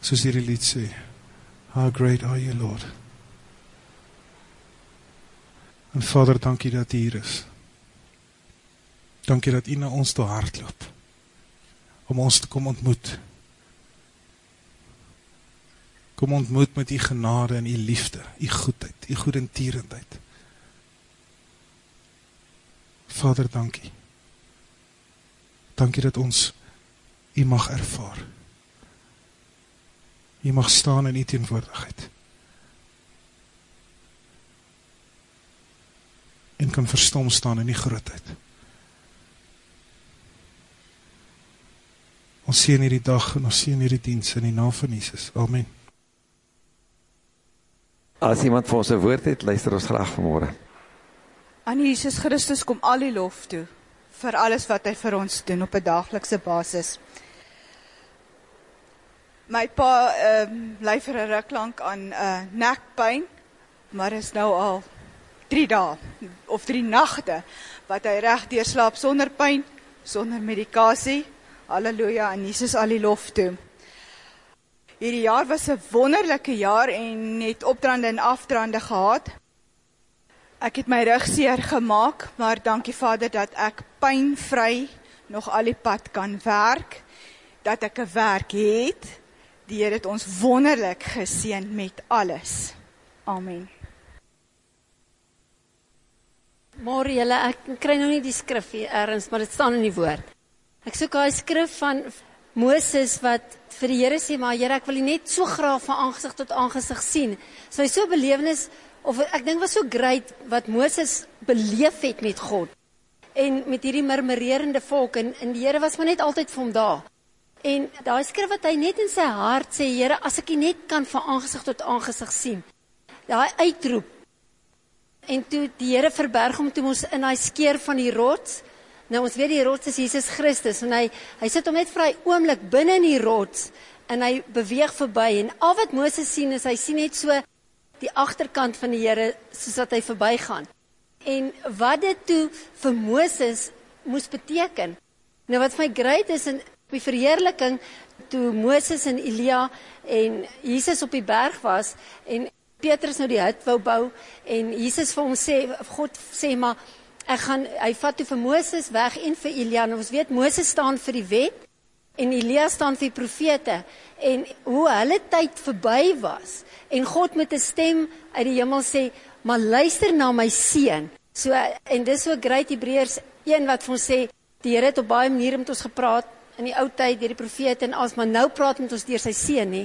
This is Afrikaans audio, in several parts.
soos hierdie lied sê, How great are you, Lord. En Vader, dankie dat U hier is. Dankie dat U na ons toe hardloop om ons te kom ontmoet. Kom ontmoet met U genade en U liefde, U goedheid, U goedentierendheid. Vader, dankie. Dankie dat ons U mag ervaar. U mag staan in U teenwoordigheid. En kan verstom staan in die grootheid. Ons sien hierdie dag en ons sien hierdie diens in die naam van Jesus. Amen. As iemand vir ons 'n woord het, luister ons graag vanmôre. Aan Jesus Christus kom al die lof toe vir alles wat hy vir ons doen op 'n daaglikse basis. My pa ehm um, ly vir 'n ruk lank aan 'n uh, nekpyn, maar is nou al 3 dae of 3 nagte wat hy reg deur slaap sonder pyn, sonder medikasie. Halleluja aan Jesus al die lof toe. Hierdie jaar was 'n wonderlike jaar en net opdraande en afdraande gehad. Ek het my rug seer gemaak, maar dankie Vader dat ek pynvry nog al die pad kan werk, dat ek 'n werk het. Die Here het ons wonderlik geseën met alles. Amen. Môre julle, ek kry nou nie die skrif hier ergens, maar dit staan in die woord. Ek soek daai skrif van Moses wat vir die Here sê, maar Here, ek wil U net so graag van aangesig tot aangesig sien. So hy so belewenis of ek dink was so great wat Moses beleef het met God en met hierdie murmurerende volk en en die Here was maar net altyd vir hom daar. En daai skrif wat hy net in sy hart sê, Here, as ek U net kan van aangesig tot aangesig sien. Daai uitroep. En toe die Here verberg hom toe ons in daai skeer van die rots. Nou ons weet die rots is Jesus Christus en hy hy sit hom net vir 'n oomblik binne in die rots en hy beweeg verby en al wat Moses sien is hy sien net so die agterkant van die Here soos wat hy verbygaan. En wat dit toe vir Moses moes beteken. Nou wat my great is in die verheerliking toe Moses en Elia en Jesus op die berg was en Petrus nou die hut wou bou en Jesus vir hom sê God sê maar ek gaan hy vat toe vir Moses weg en vir Elia en ons weet Moses staan vir die wet en Elia staan vir die profete en hoe hulle tyd verby was en God met 'n stem uit die hemel sê, "Maar luister na my seun." So en dis so great Hebreërs 1 wat vir ons sê, die Here het op baie maniere met ons gepraat in die ou tyd deur die profete en as maar nou praat met ons deur sy seun, nê.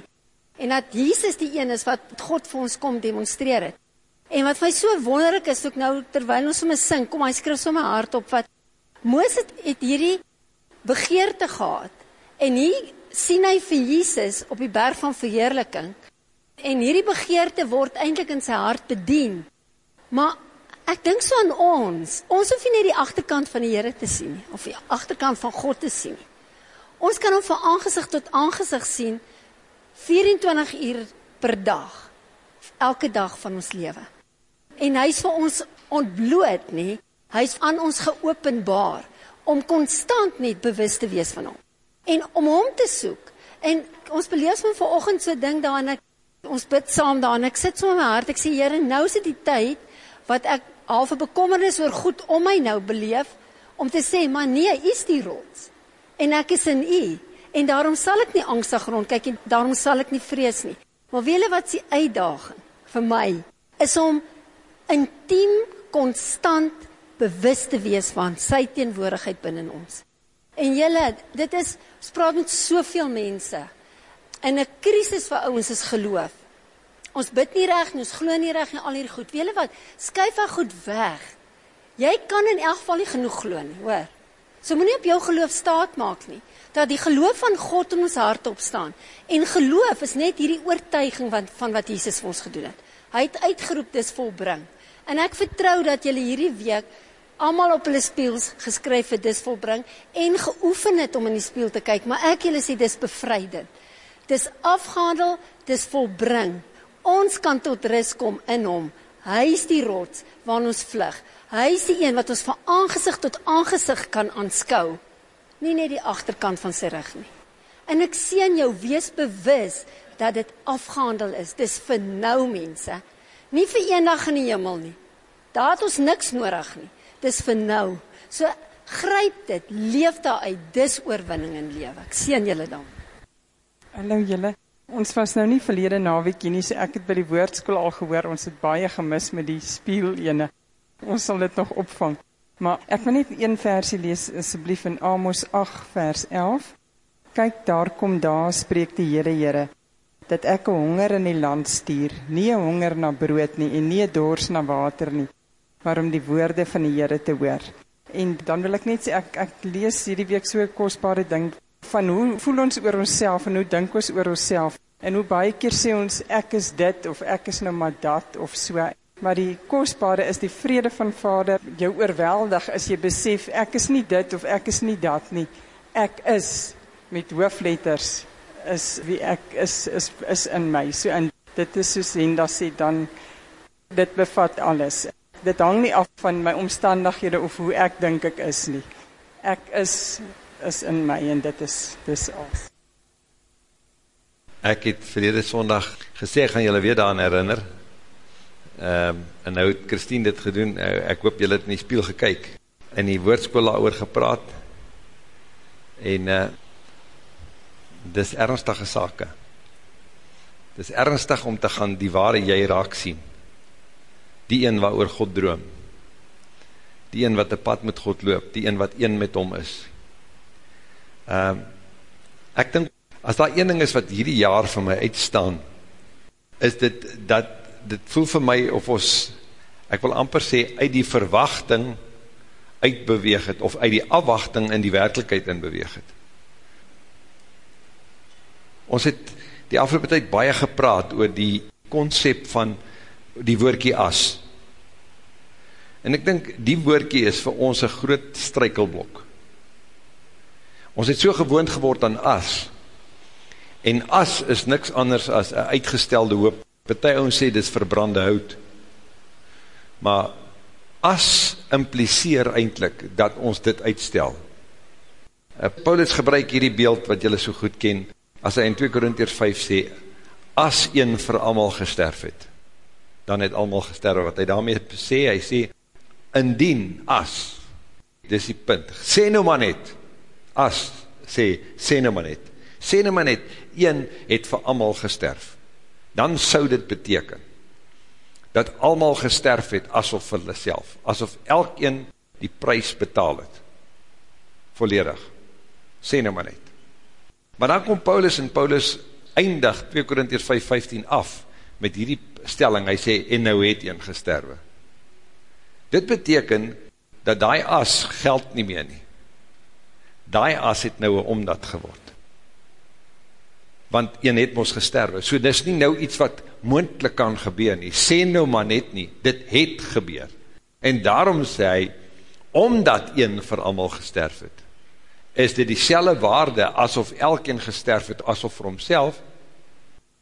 En dat Jesus die een is wat God vir ons kom demonstreer het. En wat vir my so wonderlik is, ook nou terwyl ons sommer sing, kom hy skryf sommer hardop wat Moses het hierdie begeerte gehad. En hier sien hy vir Jesus op die berg van verheerliking En hierdie begeerte word eintlik in sy hart bedien. Maar ek dink so aan ons. Ons hoef nie net die agterkant van die Here te sien nie of die agterkant van God te sien nie. Ons kan hom van aangesig tot aangesig sien 24 uur per dag. Elke dag van ons lewe. En hy's vir ons ontbloot, nê? Hy's aan ons geopenbaar om konstant net bewus te wees van hom en om hom te soek. En ons beleef van vanoggend so ding daarin ek ons bid saam daar en ek sit so in my hart ek sê Here nou is dit die tyd wat ek half 'n bekommernis oor goed om my nou beleef om te sê maar nee u is die rots en ek is in u en daarom sal ek nie angstig rondkyk en daarom sal ek nie vrees nie maar weet julle wat se uitdaging vir my is om intiem konstant bewus te wees van sy teenwoordigheid binne ons en julle dit is ons praat met soveel mense in 'n krisis vir ouens is geloof. Ons bid nie reg nie, ons glo nie reg nie, al hierdie goed. Weet jy wat? Skuif daai goed weg. Jy kan in elk geval nie genoeg glo nie, hoor. So moenie op jou geloof staat maak nie. Dat die geloof van God in ons harte opstaan. En geloof is net hierdie oortuiging van van wat Jesus vir ons gedoen het. Hy het uitgeroep dis volbring. En ek vertrou dat julle hierdie week almal op hulle spieëls geskryf het dis volbring en geoefen het om in die spieël te kyk, maar ek julle sê dis bevrydend. Dis afgehandel, dis volbring. Ons kan tot rus kom in hom. Hy is die rots waarna ons vlug. Hy is die een wat ons van aangesig tot aangesig kan aanskou. Nie net die agterkant van sy rug nie. En ek seën jou wees bewus dat dit afgehandel is. Dis vir nou mense. Nie vir eendag in die hemel nie. Daar het ons niks nodig nie. Dis vir nou. So gryp dit, leef daaruit. Dis oorwinning in lewe. Ek seën julle dan. Hallo julle. Ons was nou nie verlede naweek nie, so ek het by die woordskool al gehoor ons het baie gemis met die spieël ene. Ons sal dit nog opvang. Maar ek wil net een versie lees asseblief in Amos 8 vers 11. Kyk, daar kom daar spreek die Here Here dat ek 'n honger in die land stuur, nie 'n honger na brood nie en nie 'n dors na water nie, maar om die woorde van die Here te hoor. En dan wil ek net sê ek ek lees hierdie week so 'n kosbare ding van hoe voel ons oor onsself en hoe dink ons oor onsself en hoe baie keer sê ons ek is dit of ek is nou maar dat of so maar die kosbare is die vrede van Vader. Jou oorweldig as jy besef ek is nie dit of ek is nie dat nie. Ek is met hoofletters is wie ek is is is in my. So en dit is soos Henda sê dan dit bevat alles. Dit hang nie af van my omstandighede of hoe ek dink ek is nie. Ek is is in my en dit is dis alles. Ek het verlede Sondag gesê ek gaan julle weer daaraan herinner. Um, en nou het Christine dit gedoen. Nou, ek hoop julle het in die spieël gekyk in die woordskool daaroor gepraat. En uh dis ernstige sake. Dis ernstig om te gaan die ware jy raak sien. Die een waaroor God droom. Die een wat 'n pad met God loop, die een wat een met hom is. Um, ek dink, as daar een ding is wat hierdie jaar vir my uitstaan, is dit, dat, dit voel vir my of ons, ek wil amper sê, uit die verwachting uitbeweeg het, of uit die afwachting in die werkelijkheid in beweeg het. Ons het die afgelopen tijd baie gepraat oor die concept van die woordkie as. En ek dink, die woordkie is vir ons een groot strykelblok. Ons het so gewoond geword aan as. En as is niks anders as een uitgestelde hoop. Partij ons sê, dit is verbrande hout. Maar as impliseer eindelijk dat ons dit uitstel. Uh, Paulus gebruik hierdie beeld wat jylle so goed ken, as hy in 2 Korintiers 5 sê, as een vir allemaal gesterf het, dan het allemaal gesterf. Wat hy daarmee sê, hy sê, indien as, dis die punt, sê nou maar net, as, sê, sê nou maar net, sê nou maar net, een het vir allemaal gesterf, dan sou dit beteken, dat allemaal gesterf het, asof hulle self, asof elk een die prijs betaal het, volledig, sê nou maar net. Maar dan kom Paulus, en Paulus eindig 2 Korintiërs 5:15 af, met hierdie stelling, hy sê, en nou het een gesterwe. Dit beteken, dat die as geld nie meer nie daai as het nou een omdat geword. Want een het ons gesterwe. So dis nie nou iets wat moendlik kan gebeur nie. Sê nou maar net nie, dit het gebeur. En daarom sê hy, omdat een vir allemaal gesterf het, is dit die selle waarde asof elkeen gesterf het, asof vir homself.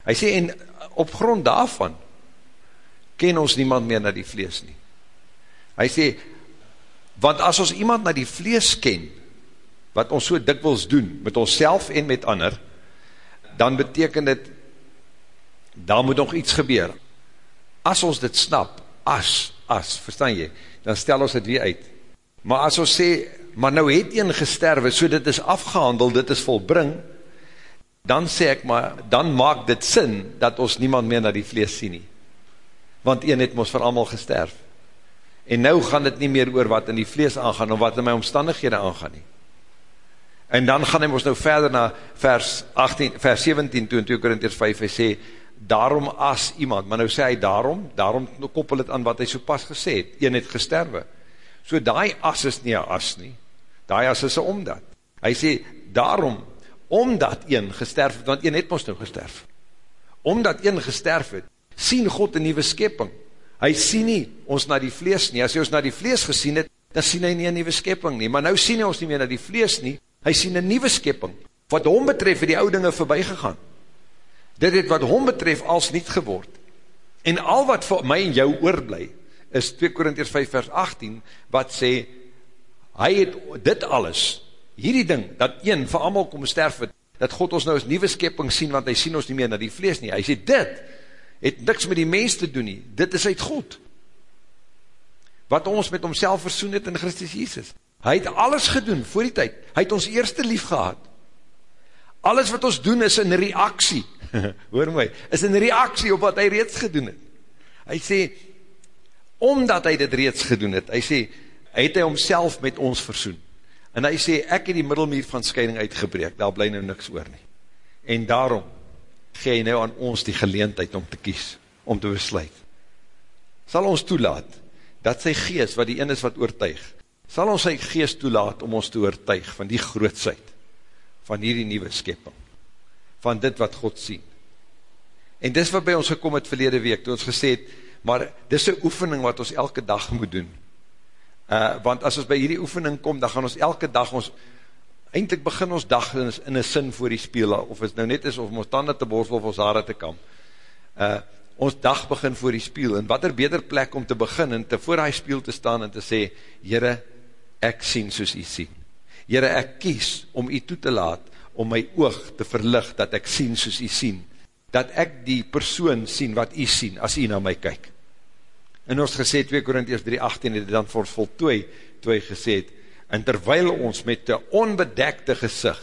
Hy sê, en op grond daarvan, ken ons niemand meer na die vlees nie. Hy sê, want as ons iemand na die vlees ken, wat ons so dikwils doen, met ons en met ander, dan beteken dit, daar moet nog iets gebeur. As ons dit snap, as, as, verstaan jy, dan stel ons dit weer uit. Maar as ons sê, maar nou het een gesterwe, so dit is afgehandel, dit is volbring, dan sê ek maar, dan maak dit sin, dat ons niemand meer na die vlees sien nie. Want een het ons vir allemaal gesterf. En nou gaan dit nie meer oor wat in die vlees aangaan, of wat in my omstandighede aangaan nie. En dan gaan hy ons nou verder na vers, 18, vers 17 toe in 2 Korintiërs 5, hy sê, daarom as iemand, maar nou sê hy daarom, daarom koppel het aan wat hy so pas gesê het, een het gesterwe. So die as is nie as nie, die as is een omdat. Hy sê, daarom, omdat een gesterf het, want een het ons nou gesterf. Omdat een gesterf het, sien God een nieuwe skepping. Hy sien nie ons na die vlees nie, as hy ons na die vlees gesien het, dan sien hy nie een nieuwe skepping nie, maar nou sien hy ons nie meer na die vlees nie, hy sien een nieuwe skepping, wat hom betref het die oude dinge voorbij gegaan, dit het wat hom betref als niet geword, en al wat vir my en jou oorblij, is 2 Korintiërs 5 vers 18, wat sê, hy het dit alles, hierdie ding, dat een vir allemaal kom sterf het, dat God ons nou as nieuwe skepping sien, want hy sien ons nie meer na die vlees nie. Hy sê, dit het niks met die mens te doen nie, dit is uit God. Wat ons met homself versoen het in Christus Jesus. Hy het alles gedoen voor die tyd, hy het ons eerste lief gehad. Alles wat ons doen is in reaksie, hoor my, is in reaksie op wat hy reeds gedoen het. Hy sê, omdat hy dit reeds gedoen het, hy sê, het hy homself met ons versoen. En hy sê, ek het die middelmeer van scheiding uitgebreek, daar bly nou niks oor nie. En daarom, gee hy nou aan ons die geleentheid om te kies, om te besluit. Sal ons toelaat, dat sy geest, wat die ene is wat oortuig, sal ons sy geest toelaat om ons te oortuig van die grootsheid, van hierdie nieuwe skepping, van dit wat God sien. En dis wat by ons gekom het verlede week, toe ons gesê het, maar dis een oefening wat ons elke dag moet doen, Uh, want as ons by hierdie oefening kom, dan gaan ons elke dag ons, eindelijk begin ons dag in, in een sin voor die speel, of het nou net is, of ons tanden te borsel, of ons haare te kam. Uh, ons dag begin voor die speel, en wat er beter plek om te begin, en te voor die speel te staan, en te sê, Heere, ek sien soos u sien. Heere, ek kies om u toe te laat, om my oog te verlig, dat ek sien soos u sien. Dat ek die persoon sien wat u sien, as u na my kyk. En ons gesê 2 Korinties 3:18 het dan vir voltooi toe hy gesê het en terwyl ons met 'n onbedekte gesig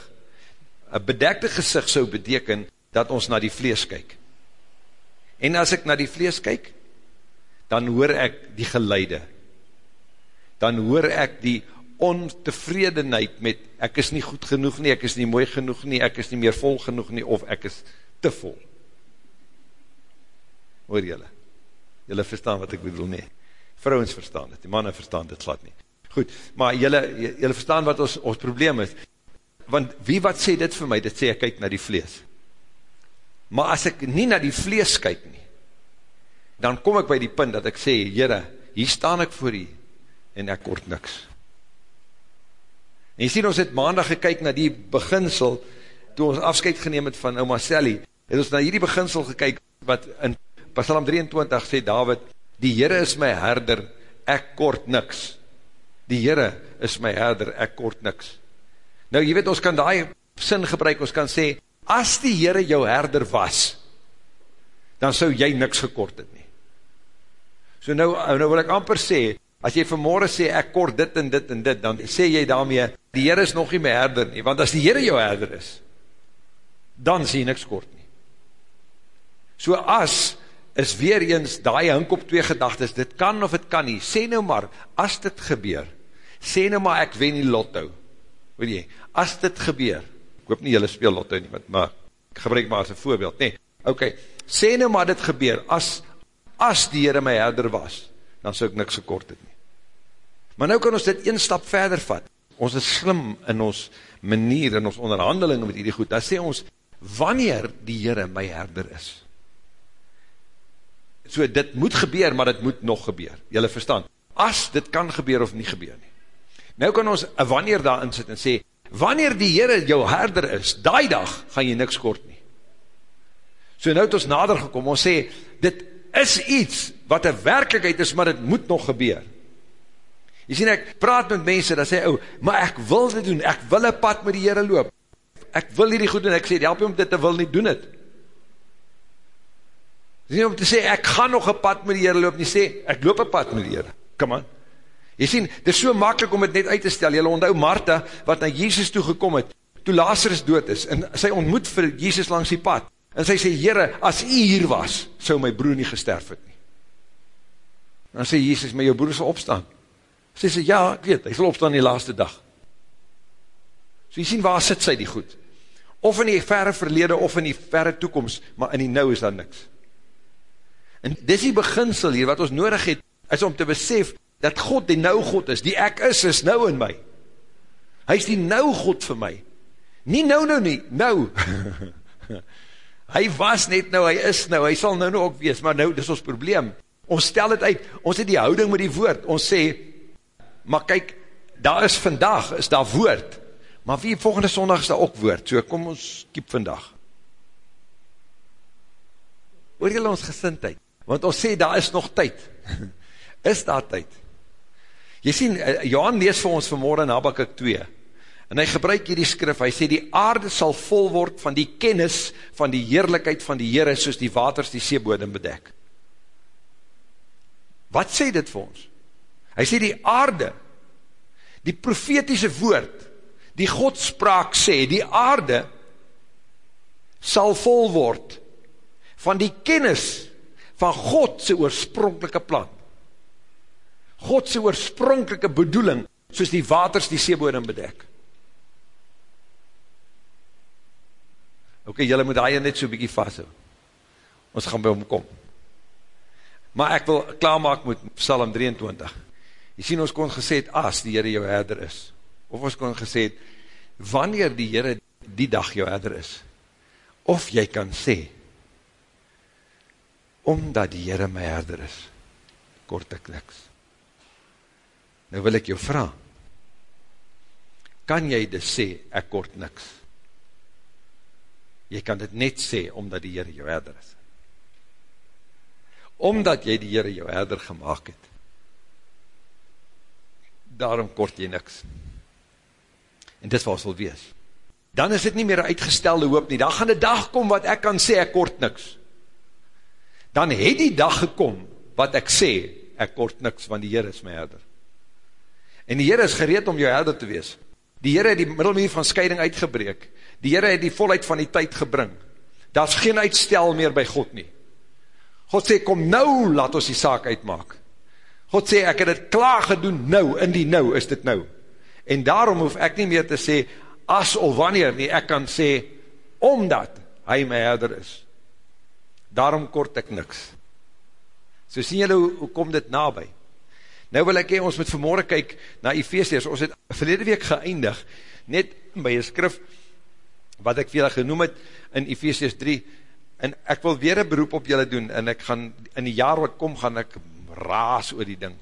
'n bedekte gesig sou beteken dat ons na die vlees kyk. En as ek na die vlees kyk, dan hoor ek die geluide. Dan hoor ek die ontevredenheid met ek is nie goed genoeg nie, ek is nie mooi genoeg nie, ek is nie meer vol genoeg nie of ek is te vol. Hoor julle? Julle verstaan wat ek bedoel nie. Vrouwens verstaan dit, die mannen verstaan dit glad nie. Goed, maar julle, julle verstaan wat ons, ons probleem is. Want wie wat sê dit vir my? Dit sê ek kyk na die vlees. Maar as ek nie na die vlees kyk nie, dan kom ek by die punt dat ek sê, Jere, hier staan ek voor u en ek kort niks. En jy sien, ons het maandag gekyk na die beginsel, toe ons afscheid geneem het van oma Sally, het ons na hierdie beginsel gekyk, wat in Psalm 23 sê David, die Heere is my herder, ek kort niks. Die Heere is my herder, ek kort niks. Nou, jy weet, ons kan die sin gebruik, ons kan sê, as die Heere jou herder was, dan sou jy niks gekort het nie. So nou, nou wil ek amper sê, as jy vanmorgen sê, ek kort dit en dit en dit, dan sê jy daarmee, die Heere is nog nie my herder nie, want as die Heere jou herder is, dan sê jy niks kort nie. So as is weer eens die hink op twee gedagtes, dit kan of het kan nie, sê nou maar, as dit gebeur, sê nou maar ek wen die lotto, weet jy, as dit gebeur, ek hoop nie jylle speel lotto nie, maar ek gebruik maar as een voorbeeld, nee, ok, sê nou maar dit gebeur, as, as die Heere my herder was, dan sou ek niks gekort het nie. Maar nou kan ons dit een stap verder vat, ons is slim in ons manier, in ons onderhandeling met die goed, dan sê ons, wanneer die Heere my herder is, So dit moet gebeur, maar dit moet nog gebeur. Julle verstaan. As dit kan gebeur of nie gebeur nie. Nou kan ons een wanneer daar in sit en sê, wanneer die Heere jou herder is, die dag gaan jy niks kort nie. So nou het ons nader gekom, ons sê, dit is iets wat een werkelijkheid is, maar dit moet nog gebeur. Jy sien, ek praat met mense, dat sê, oh, maar ek wil dit doen, ek wil een pad met die Heere loop. Ek wil hierdie goed doen, ek sê, help jy om dit te wil nie, doen het. Dis nie om te sê, ek gaan nog een pad met die Heere loop, nie sê, ek loop een pad met die Heere. Come on. Jy sien, dit is so makkelijk om het net uit te stel. Jy onthou Martha, wat na Jezus toe gekom het, toe Lazarus dood is, en sy ontmoet vir Jezus langs die pad, en sy sê, Heere, as jy hier was, sou my broer nie gesterf het nie. Dan sê Jezus, my jou broer sal opstaan. Sy sê, ja, ek weet, hy sal opstaan die laaste dag. So jy sien, waar sit sy die goed? Of in die verre verlede, of in die verre toekomst, maar in die nou is daar niks. En dis die beginsel hier wat ons nodig het, is om te besef, dat God die nou God is, die ek is, is nou in my. Hy is die nou God vir my. Nie nou nou nie, nou. hy was net nou, hy is nou, hy sal nou nou ook wees, maar nou, dis ons probleem. Ons stel het uit, ons het die houding met die woord, ons sê, maar kyk, daar is vandag, is daar woord, maar wie volgende sondag is daar ook woord, so kom ons kiep vandag. Hoor jylle ons gesintheid? want ons sê, daar is nog tyd, is daar tyd, jy sien, eh, Johan lees vir ons vanmorgen in Habakkuk 2, En hy gebruik hier die skrif, hy sê die aarde sal vol word van die kennis van die heerlijkheid van die Heere, soos die waters die seebodem bedek. Wat sê dit vir ons? Hy sê die aarde, die profetiese woord, die godspraak sê, die aarde sal vol word van die kennis van God sy oorspronkelike plan. God sy oorspronkelike bedoeling, soos die waters die seebodem bedek. Ok, jylle moet hy net so bykie vasthou. Ons gaan by hom kom. Maar ek wil klaarmaak met Psalm 23. Jy sien, ons kon gesê het, as die Heere jou herder is. Of ons kon gesê het, wanneer die Heere die dag jou herder is. Of jy kan sê, omdat die Heere my herder is, kort ek niks. Nou wil ek jou vraag, kan jy dit sê, ek kort niks? Jy kan dit net sê, omdat die Heere jou herder is. Omdat jy die Heere jou herder gemaakt het. Daarom kort jy niks. En dis wat ons wil wees. Dan is dit nie meer uitgestelde hoop nie. Dan gaan die dag kom wat ek kan sê, ek kort niks. Dan het die dag gekom, wat ek sê, ek kort niks, want die Heere is my herder. En die Heere is gereed om jou herder te wees. Die Heere het die middelmuur van scheiding uitgebreek. Die Heere het die volheid van die tyd gebring. Daar is geen uitstel meer by God nie. God sê, kom nou, laat ons die saak uitmaak. God sê, ek het het klaar gedoen, nou, in die nou is dit nou. En daarom hoef ek nie meer te sê, as of wanneer nie, ek kan sê, omdat hy my herder is. Daarom kort ek niks. So sien julle, hoe, hoe kom dit nabij? Nou wil ek hee, ons moet vanmorgen kyk na Ephesians, ons het verlede week geëindig, net by een skrif, wat ek vir julle genoem het, in Ephesians 3, en ek wil weer een beroep op julle doen, en ek gaan, in die jaar wat kom, gaan ek raas oor die ding,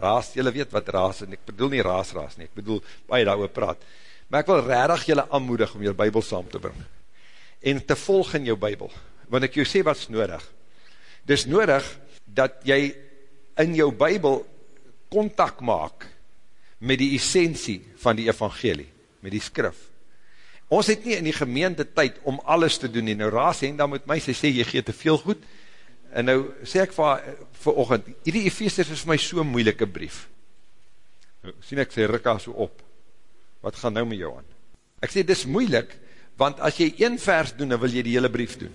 raas, julle weet wat raas, en ek bedoel nie raas raas nie, ek bedoel, jy daar oor praat, maar ek wil rarig julle aanmoedig, om julle bybel saam te bring, en te volg in jou bybel, want ek jou sê wat is nodig, dis nodig, dat jy in jou bybel contact maak met die essentie van die evangelie, met die skrif. Ons het nie in die gemeente tyd om alles te doen nie. Nou raas heng dan met my, sy sê, jy gee te veel goed. En nou sê ek vir, vir ochend, hierdie Ephesians is vir my so'n moeilike brief. Nou, sien ek sê, Rikka so op. Wat gaan nou met jou aan? Ek sê, dis moeilik, want as jy een vers doen, dan wil jy die hele brief doen.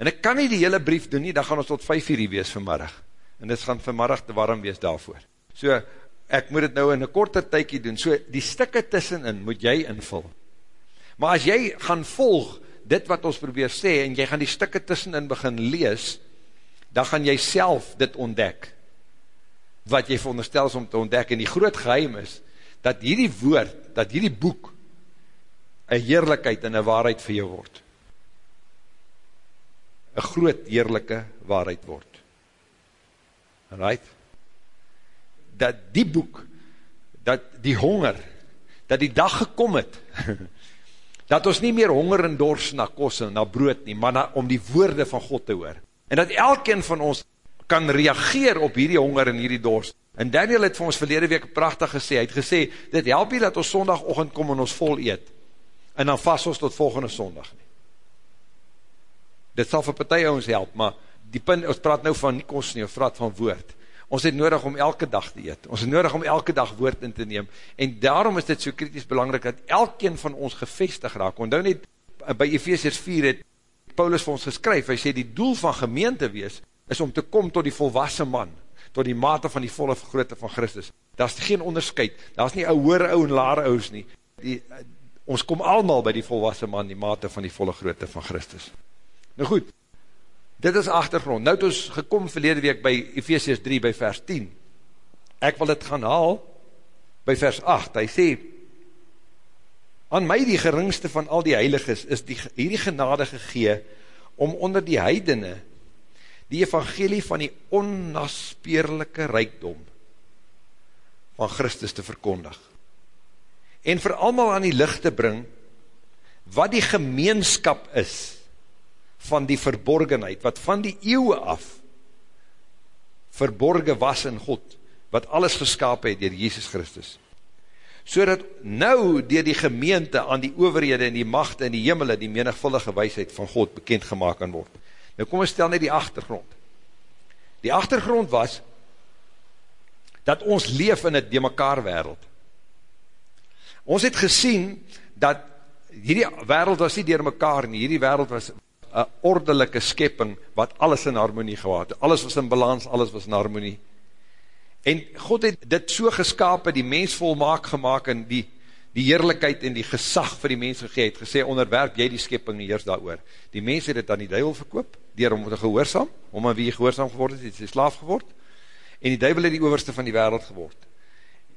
En ek kan nie die hele brief doen nie, dan gaan ons tot vijf uur wees vanmiddag en dit gaan vanmiddag te warm wees daarvoor. So, ek moet het nou in een korte tykie doen, so die stikke tussenin moet jy invul. Maar as jy gaan volg dit wat ons probeer sê, en jy gaan die stikke tussenin begin lees, dan gaan jy self dit ontdek, wat jy veronderstel is om te ontdek, en die groot geheim is, dat hierdie woord, dat hierdie boek, een heerlijkheid en een waarheid vir jou word. Een groot heerlijke waarheid word. Right, dat die boek, dat die honger, dat die dag gekom het, dat ons nie meer honger en dors na kos en na brood nie, maar na, om die woorde van God te hoor. En dat elkeen van ons kan reageer op hierdie honger en hierdie dors. En Daniel het vir ons verlede week prachtig gesê, hy het gesê, dit help nie dat ons sondagochtend kom en ons vol eet, en dan vast ons tot volgende sondag nie. Dit sal vir partij ons help, maar die punt, ons praat nou van nie kost nie, ons praat van woord. Ons het nodig om elke dag te eet. Ons het nodig om elke dag woord in te neem. En daarom is dit so kritisch belangrijk, dat elkeen van ons gevestig raak. Want nou net, by Ephesians 4 het Paulus vir ons geskryf, hy sê die doel van gemeente wees, is om te kom tot die volwassen man, tot die mate van die volle grootte van Christus. Daar is geen onderscheid, daar is nie ou hoore ou en lare ouds nie. Die, ons kom allemaal by die volwassen man, die mate van die volle grootte van Christus. Nou goed, Dit is achtergrond. Nou het ons gekom verlede week by Ephesians 3 by vers 10. Ek wil het gaan haal by vers 8. Hy sê, aan my die geringste van al die heiliges is die, hierdie genade gegee om onder die heidene die evangelie van die onnaspeerlijke rijkdom van Christus te verkondig. En vir allemaal aan die licht te bring wat die gemeenskap is van die verborgenheid, wat van die eeuwe af verborgen was in God, wat alles geskapen het dier Jesus Christus. so dat nou dier die gemeente aan die overhede en die machte en die jimmele die menigvuldige wijsheid van God bekend gemaakt kan word. Nou kom ons stel net die achtergrond. Die achtergrond was, dat ons leef in het die mekaar wereld. Ons het gesien, dat hierdie wereld was nie dier mekaar nie, hierdie wereld was een ordelike skepping, wat alles in harmonie gewaad, alles was in balans, alles was in harmonie, En God het dit so geskapen, die mens volmaak gemaakt en die, die heerlijkheid en die gesag vir die mens gegeet, gesê, onderwerp jy die skepping nie eers daar oor. Die mens het het aan die duivel verkoop, dier om te gehoorsam, om aan wie jy gehoorsam geword het, het sy slaaf geword, en die duivel het die overste van die wereld geword.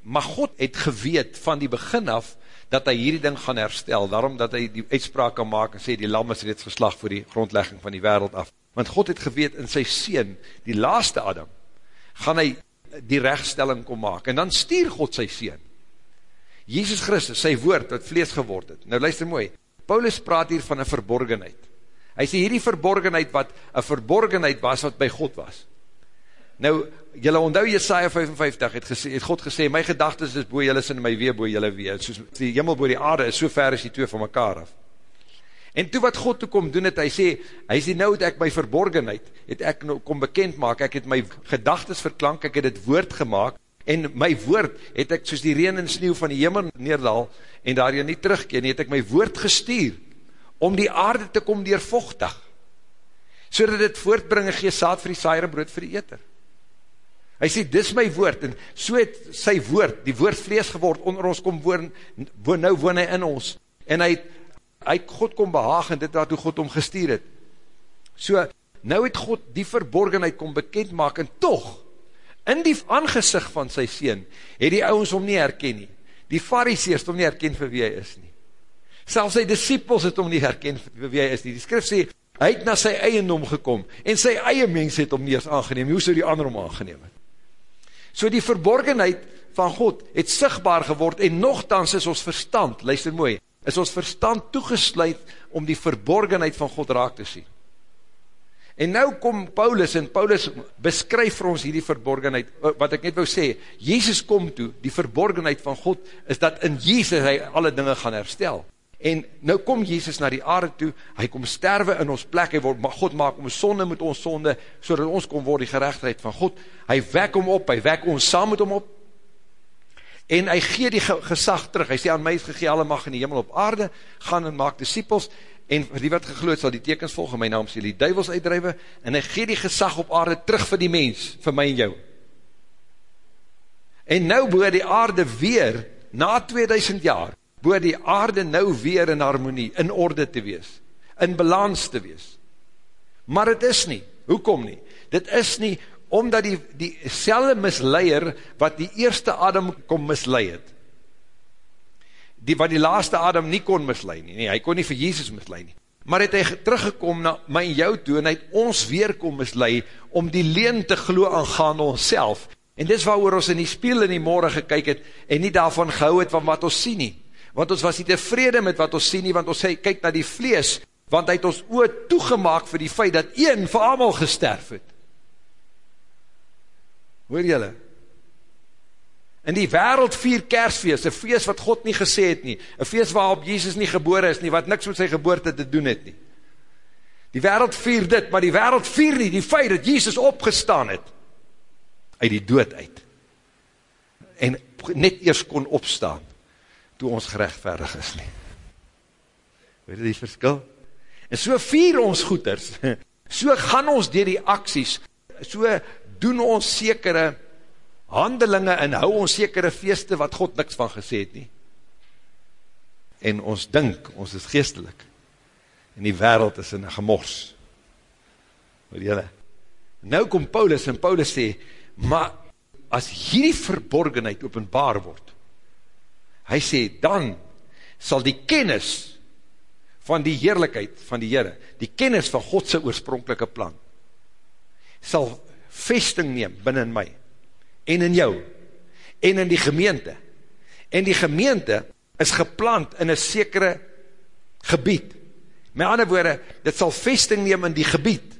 Maar God het geweet van die begin af, dat hy hierdie ding gaan herstel, daarom dat hy die uitspraak kan maak en sê, die lam is reeds geslag voor die grondlegging van die wereld af. Want God het geweet in sy seen, die laaste Adam, gaan hy die rechtstelling kom maak, en dan stuur God sy Seen. Jesus Christus, sy woord, wat vlees geword het. Nou luister mooi, Paulus praat hier van een verborgenheid. Hy sê hierdie verborgenheid wat, een verborgenheid was wat by God was. Nou, jylle onthou Jesaja 55, het, gesê, het God gesê, my gedagtes is boe jylle sin, my wee boe jylle wee, soos die jimmel boe die aarde is, so ver is die twee van mekaar af. En toe wat God toe kom doen het, hy sê, hy sê nou het ek my verborgenheid, het ek nou kom bekend maak, ek het my gedagtes verklank, ek het het woord gemaakt, en my woord het ek soos die reen en sneeuw van die jemmer neerdal, en daar jy nie terugkeer, het ek my woord gestuur, om die aarde te kom deurvochtig, so dat het voortbring en gee saad vir die saaier en brood vir die eter. Hy sê, dis my woord, en so het sy woord, die woord vlees geword, onder ons kom woon, woon nou woon hy in ons, en hy het hy God kom behaag en dit wat hoe God om gestuur het. So, nou het God die verborgenheid kom bekend maak en toch, in die aangezicht van sy sien, het die ouwens om nie herken nie. Die fariseers om nie herken vir wie hy is nie. Selfs sy disciples het om nie herken vir wie hy is nie. Die skrif sê, hy het na sy eiendom gekom, en sy eie mens het om nie eens aangeneem, hoe sou die ander om aangeneem het? So die verborgenheid van God het sigtbaar geword, en nogthans is ons verstand, luister mooi, is ons verstand toegesluit om die verborgenheid van God raak te sien. En nou kom Paulus, en Paulus beskryf vir ons hierdie verborgenheid, wat ek net wou sê, Jezus kom toe, die verborgenheid van God, is dat in Jezus hy alle dinge gaan herstel. En nou kom Jezus na die aarde toe, hy kom sterwe in ons plek, hy word, God maak om sonde met ons sonde, so ons kom word die gerechtheid van God, hy wek om op, hy wek ons saam met hom op, en hy gee die gesag terug, hy sê aan my is gegee alle mag in die hemel op aarde, gaan en maak disciples, en vir die wat gegloed sal die tekens volgen, my naam sê die duivels uitdrijwe, en hy gee die gesag op aarde terug vir die mens, vir my en jou. En nou boe die aarde weer, na 2000 jaar, boe die aarde nou weer in harmonie, in orde te wees, in balans te wees. Maar het is nie, hoekom nie? Dit is nie omdat die, die selwe misleier, wat die eerste Adam kon mislei het, die, wat die laaste Adam nie kon mislei nie, nee, hy kon nie vir Jezus mislei nie, maar het hy teruggekom na my en jou toe, en hy het ons weer kom mislei, om die leen te glo aangaande ons self, en dis waar ons in die spiel in die morgen gekyk het, en nie daarvan gehou het van wat ons sien nie, want ons was nie tevrede met wat ons sien nie, want ons sê, kyk na die vlees, want hy het ons oor toegemaak vir die feit, dat een vir allemaal gesterf het, Hoor jylle? In die wereld vier kersfeest, een feest wat God nie gesê het nie, een feest waarop Jezus nie gebore is nie, wat niks met sy geboorte te doen het nie. Die wereld vier dit, maar die wereld vier nie, die feit dat Jezus opgestaan het, uit die dood uit, en net eers kon opstaan, toe ons gerechtverdig is nie. Weet die verskil? En so vier ons goeders, so gaan ons dier die acties, so doen ons sekere handelinge en hou ons sekere feeste wat God niks van gesê het nie. En ons dink, ons is geestelik. En die wereld is in een gemors. Hoor jylle? Nou kom Paulus en Paulus sê, maar as hierdie verborgenheid openbaar word, hy sê, dan sal die kennis van die heerlijkheid van die Heere, die kennis van Godse oorspronkelike plan, sal vesting neem binnen my, en in jou, en in die gemeente, en die gemeente is geplant in een sekere gebied, met ander woorde, dit sal vesting neem in die gebied,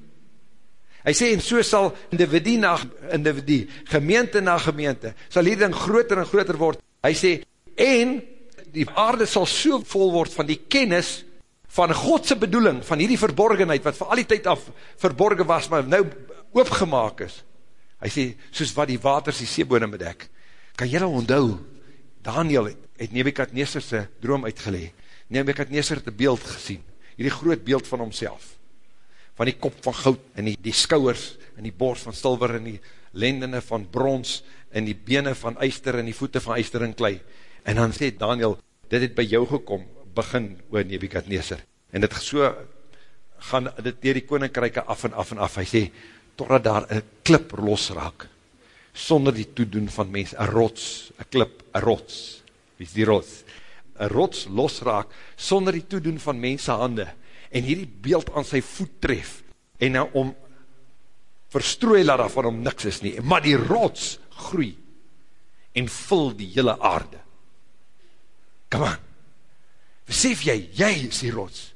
hy sê, en so sal individie na individie, gemeente na gemeente, sal hierding groter en groter word, hy sê, en die aarde sal so vol word van die kennis van Godse bedoeling, van hierdie verborgenheid, wat vir al die tyd af verborgen was, maar nou oopgemaak is. Hy sê, soos wat die waters die seebodem bedek. Kan jylle onthou, Daniel het Nebekadneser sy droom uitgelee. Nebekadneser het een beeld gesien, hierdie groot beeld van homself, van die kop van goud, en die, die skouwers, en die borst van silver, en die lendene van brons, en die bene van eister, en die voete van eister en klei. En dan sê Daniel, dit het by jou gekom, begin oor Nebekadneser. En dit so, gaan dit dier die koninkryke af en af en af. Hy sê, totdat daar een klip losraak, sonder die toedoen van mens, een rots, een klip, een rots, wie is die rots? Een rots losraak, sonder die toedoen van mense hande, en hierdie beeld aan sy voet tref, en nou om, verstrooi laat daar van hom niks is nie, maar die rots groei, en vul die hele aarde. Come on, besef jy, jy is die rots.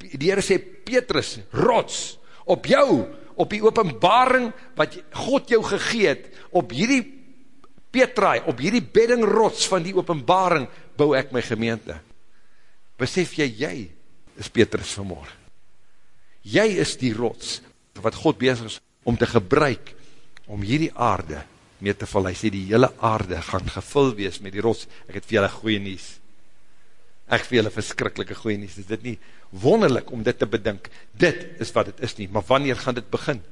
Die Heere sê, Petrus, rots, op jou, op die openbaring wat God jou gegeet, op hierdie Petraai, op hierdie beddingrots van die openbaring, bou ek my gemeente. Besef jy, jy is Petrus vanmorgen. Jy is die rots, wat God bezig is om te gebruik, om hierdie aarde mee te val. Hy sê die hele aarde gaan gevul wees met die rots. Ek het vir julle goeie nies. Ek vir julle verskrikkelike goeie nies. Is dit nie wonderlik om dit te bedink? Dit is wat het is nie. Maar wanneer gaan dit begin?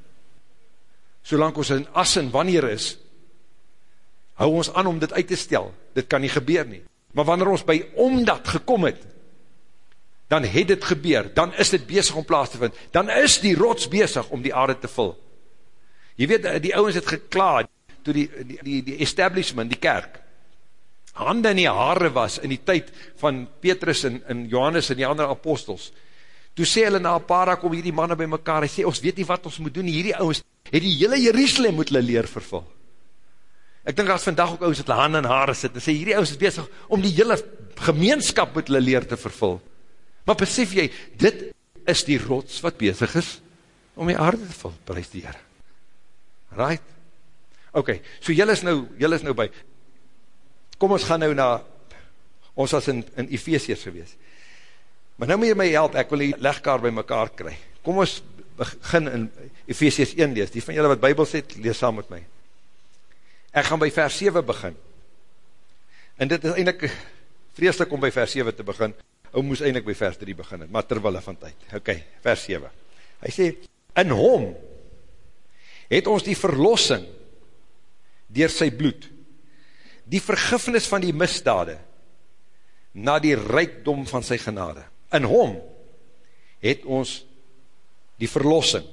Solang ons in assen wanneer is, hou ons aan om dit uit te stel. Dit kan nie gebeur nie. Maar wanneer ons by omdat gekom het, dan het dit gebeur, dan is dit bezig om plaas te vind, dan is die rots bezig om die aarde te vul. Je weet, die ouwens het geklaad, toe die, die, die, die establishment, die kerk, hande in die haare was, in die tyd van Petrus en, en Johannes en die andere apostels, toe sê hulle na paar kom hierdie manne by mekaar, hy sê, ons weet nie wat ons moet doen, hierdie ouwens, het die hele Jerusalem moet hulle leer vervul. Ek dink as vandag ook ouwens het hulle hande in haare sit, en sê, hierdie ouwens is bezig om die hele gemeenskap met hulle leer te vervul. Maar besef jy, dit is die rots wat bezig is, om die aarde te vul, prijs die Heer. Right? Ok, so jylle is nou, jylle is nou by, kom ons gaan nou na, ons was in, in Ephesians gewees, maar nou moet jy my help, ek wil die legkaar by mekaar kry, kom ons begin in Ephesians 1 lees, die van julle wat bybel sê, lees saam met my, ek gaan by vers 7 begin, en dit is eindelijk vreselik om by vers 7 te begin, ou moes eindelijk by vers 3 begin, maar terwille van tyd, ok, vers 7, hy sê, in hom, het ons die verlossing, dier sy bloed, die vergifnis van die misdade, na die rijkdom van sy genade. In hom het ons die verlossing,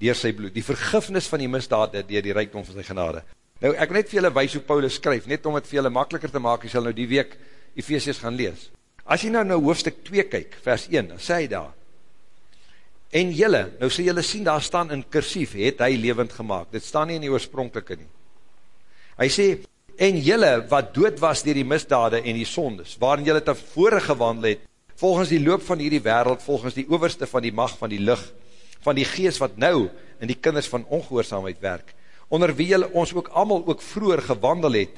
dier sy bloed, die vergifnis van die misdade, dier die rijkdom van sy genade. Nou, ek net vir julle wees hoe Paulus skryf, net om het vir julle makkeliker te maak, jy sal nou die week Ephesians gaan lees. As jy nou nou hoofdstuk 2 kyk, vers 1, dan sê hy daar, en julle, nou sê julle sien, daar staan in kursief, het hy levend gemaakt, dit staan nie in die oorspronkelike nie. Hy sê, en jylle wat dood was dier die misdade en die sondes, waarin jylle tevore gewandel het, volgens die loop van hierdie wereld, volgens die overste van die macht van die lucht, van die geest wat nou in die kinders van ongehoorzaamheid werk, onder wie jylle ons ook allemaal ook vroeger gewandel het,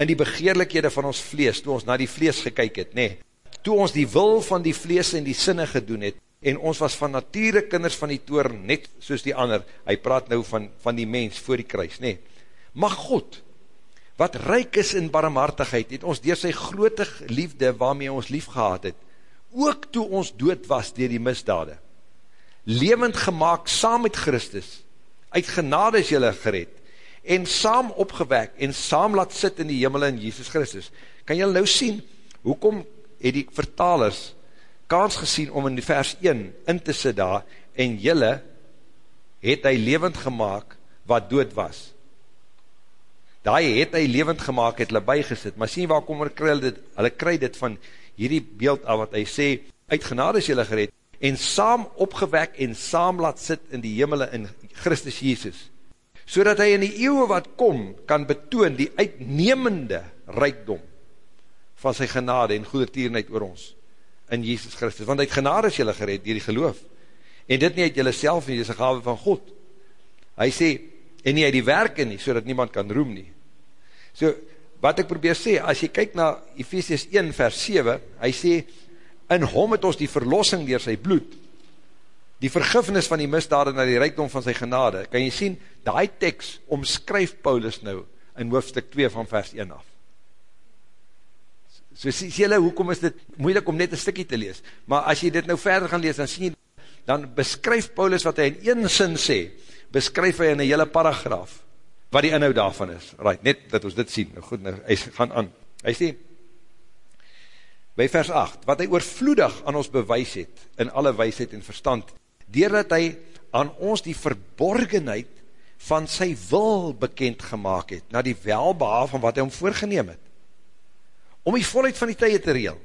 in die begeerlikhede van ons vlees, toe ons na die vlees gekyk het, nee, toe ons die wil van die vlees en die sinne gedoen het, en ons was van nature kinders van die toren, net soos die ander, hy praat nou van, van die mens voor die kruis, nee, mag God, wat ryk is in barmhartigheid, het ons dier sy grote liefde waarmee ons lief gehad het, ook toe ons dood was dier die misdade, levend gemaakt saam met Christus, uit genade is jylle gered, en saam opgewek, en saam laat sit in die hemel in Jesus Christus. Kan jylle nou sien, hoekom het die vertalers kans gesien om in die vers 1 in te sit daar, en jylle het hy levend gemaakt wat dood was, daai het hy levend gemaakt, het hulle bygesit, maar sien waar kom hulle kry dit, hulle kry dit van hierdie beeld af wat hy sê, uit genade is julle gered, en saam opgewek en saam laat sit in die hemele in Christus Jesus, so dat hy in die eeuwe wat kom, kan betoon die uitnemende rijkdom van sy genade en goede tierenheid oor ons, in Jesus Christus, want uit genade is julle gered, dier die geloof, en dit nie uit julle self nie, dit is een gave van God, hy sê, en nie uit die werke nie, so dat niemand kan roem nie, So, wat ek probeer sê, as jy kyk na Ephesians 1 vers 7, hy sê, in hom het ons die verlossing dier sy bloed, die vergifnis van die misdade na die rijkdom van sy genade, kan jy sien, die tekst omskryf Paulus nou, in hoofdstuk 2 van vers 1 af. So sê jylle, hoekom is dit moeilik om net een stikkie te lees, maar as jy dit nou verder gaan lees, dan sê jy, dan beskryf Paulus wat hy in een sin sê, beskryf hy in een hele paragraaf, wat die inhoud daarvan is. Right, net dat ons dit sien. Nou goed, nou, hy gaan aan. Hy sê, by vers 8, wat hy oorvloedig aan ons bewys het, in alle wijsheid en verstand, doordat hy aan ons die verborgenheid van sy wil bekend gemaakt het, na die welbehaaf van wat hy om voorgeneem het, om die volheid van die tye te reel,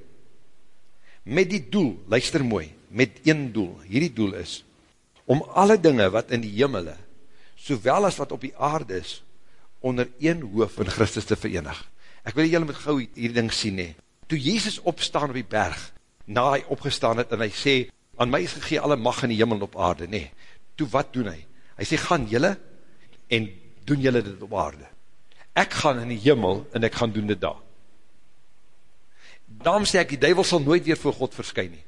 met die doel, luister mooi, met een doel, hierdie doel is, om alle dinge wat in die jimmele, sowel as wat op die aarde is, onder een hoof in Christus te verenig. Ek wil julle met gauw hierdie ding sien, he. toe Jezus opstaan op die berg, na hy opgestaan het, en hy sê, aan my is gegeen alle mag in die jimmel op aarde, nee, toe wat doen hy? Hy sê, gaan julle, en doen julle dit op aarde. Ek gaan in die jimmel, en ek gaan doen dit daar. Daarom sê ek, die duivel sal nooit weer voor God verskyn nie.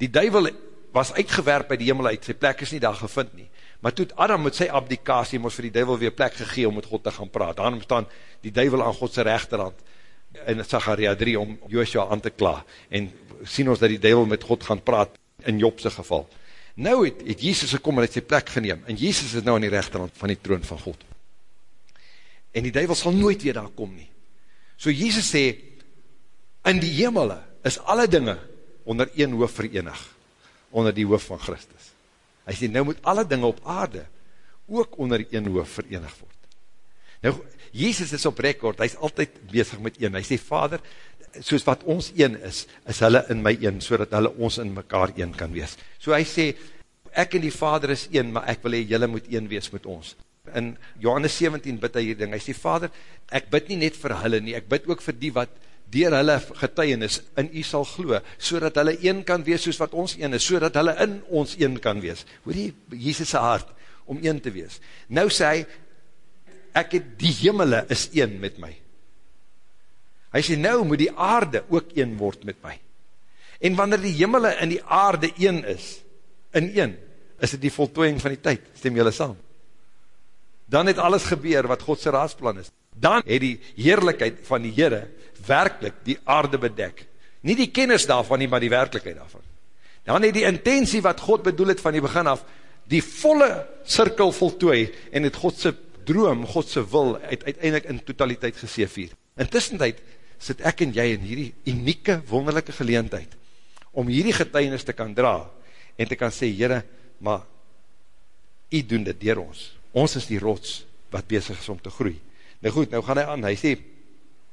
Die duivel was uitgewerp by die hemel uit, sy plek is nie daar gevind nie. Maar toe Adam met sy abdikasie, moest vir die duivel weer plek gegee om met God te gaan praat. Daarom staan die duivel aan Godse rechterhand in Zachariah 3 om Joshua aan te kla. En sien ons dat die duivel met God gaan praat in Jobse geval. Nou het, het Jesus gekom en het sy plek geneem. En Jesus is nou aan die rechterhand van die troon van God. En die duivel sal nooit weer daar kom nie. So Jesus sê, in die hemele is alle dinge onder een hoof verenig, onder die hoof van Christus. Hy sê, nou moet alle dinge op aarde ook onder een hoof verenig word. Nou, Jezus is op rekord, hy is altyd bezig met een. Hy sê, Vader, soos wat ons een is, is hulle in my een, so dat hulle ons in mekaar een kan wees. So hy sê, ek en die Vader is een, maar ek wil hee, julle moet een wees met ons. In Johannes 17 bid hy hier ding, hy sê, Vader, ek bid nie net vir hulle nie, ek bid ook vir die wat dier hulle getuienis in u sal glo, so dat hulle een kan wees soos wat ons een is, so dat hulle in ons een kan wees. Hoor die Jesus' hart om een te wees. Nou sê hy, ek het die hemele is een met my. Hy sê, nou moet die aarde ook een word met my. En wanneer die hemele in die aarde een is, in een, is dit die voltooiing van die tyd, stem jylle saam. Dan het alles gebeur wat Godse raadsplan is. Dan het die heerlijkheid van die Heere werkelijk die aarde bedek. Nie die kennis daarvan nie, maar die werkelijkheid daarvan. Dan het die intentie wat God bedoel het van die begin af, die volle cirkel voltooi en het Godse droom, Godse wil, het uiteindelik in totaliteit geseefier. Intussen tyd sit ek en jy in hierdie unieke, wonderlijke geleentheid, om hierdie getuinis te kan dra, en te kan sê, Heere, maar, jy doen dit dier ons. Ons is die rots, wat bezig is om te groei. Nou goed, nou gaan hy aan, hy sê,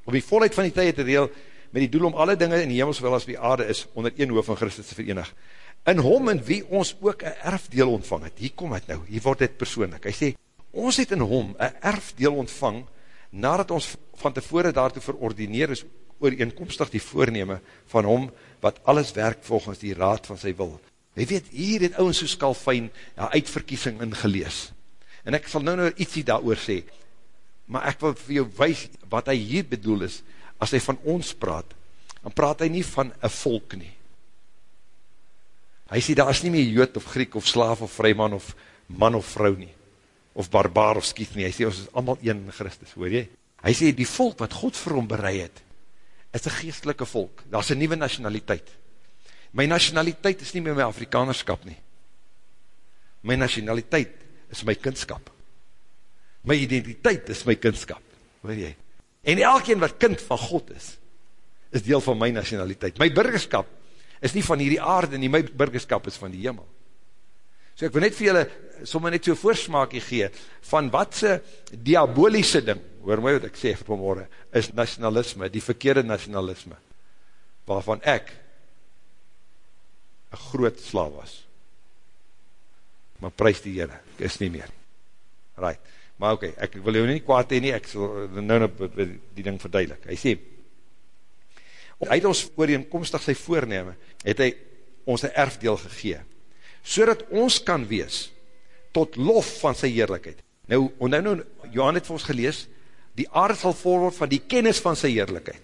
om die volheid van die tyd te deel, met die doel om alle dinge in die hemel sowel as die aarde is, onder een hoof van Christus te verenig. In hom en wie ons ook een erfdeel ontvang het, hier kom het nou, hier word dit persoonlik, hy sê, ons het in hom een erfdeel ontvang, nadat ons van tevore daartoe verordineer is, oor eenkomstig die voorneme van hom, wat alles werk volgens die raad van sy wil. Hy weet, hier het ouwens so skalfijn, ja, uitverkiesing ingelees. En ek sal nou nou ietsie daar sê, maar ek wil vir jou wees, wat hy hier bedoel is, as hy van ons praat, dan praat hy nie van een volk nie. Hy sê, daar is nie meer jood of Griek of slaaf of vryman of man of vrou nie, of barbaar of skiet nie, hy sê, ons is allemaal een in Christus, hoor jy? Hy sê, die volk wat God vir hom bereid het, is een geestelike volk, daar is een nieuwe nationaliteit. My nationaliteit is nie meer my Afrikanerskap nie. My nationaliteit is my kindskap my identiteit is my kindskap, hoor jy? En elkeen wat kind van God is, is deel van my nationaliteit. My burgerskap is nie van hierdie aarde nie, my burgerskap is van die hemel. So ek wil net vir julle, sommer net so voorsmaakie gee, van wat se diaboliese ding, hoor my wat ek sê vir vanmorgen, is nationalisme, die verkeerde nationalisme, waarvan ek een groot slaaf was. Maar prijs die Heere, ek is nie meer. Right maar okay, ek wil jou nie kwaad heen nie, ek sal nou nou die ding verduidelik. Hy sê, hy het ons ooreenkomstig sy voorneme, het hy ons een erfdeel gegee, so ons kan wees, tot lof van sy heerlijkheid. Nou, nou, nou, Johan het vir ons gelees, die aarde sal vol word van die kennis van sy heerlijkheid.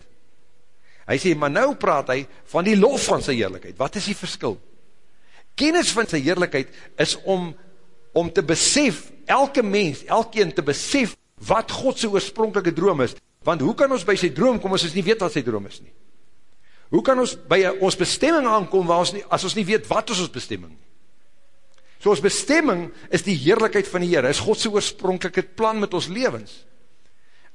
Hy sê, maar nou praat hy van die lof van sy heerlijkheid. Wat is die verskil? Kennis van sy heerlijkheid is om, om te besef, elke mens, elkeen te besef, wat God sy oorspronkelike droom is. Want hoe kan ons by sy droom kom, as ons nie weet wat sy droom is nie? Hoe kan ons by ons bestemming aankom, ons nie, as ons nie weet wat is ons bestemming nie? So ons bestemming is die heerlijkheid van die Heer, is God sy oorspronkelike plan met ons levens.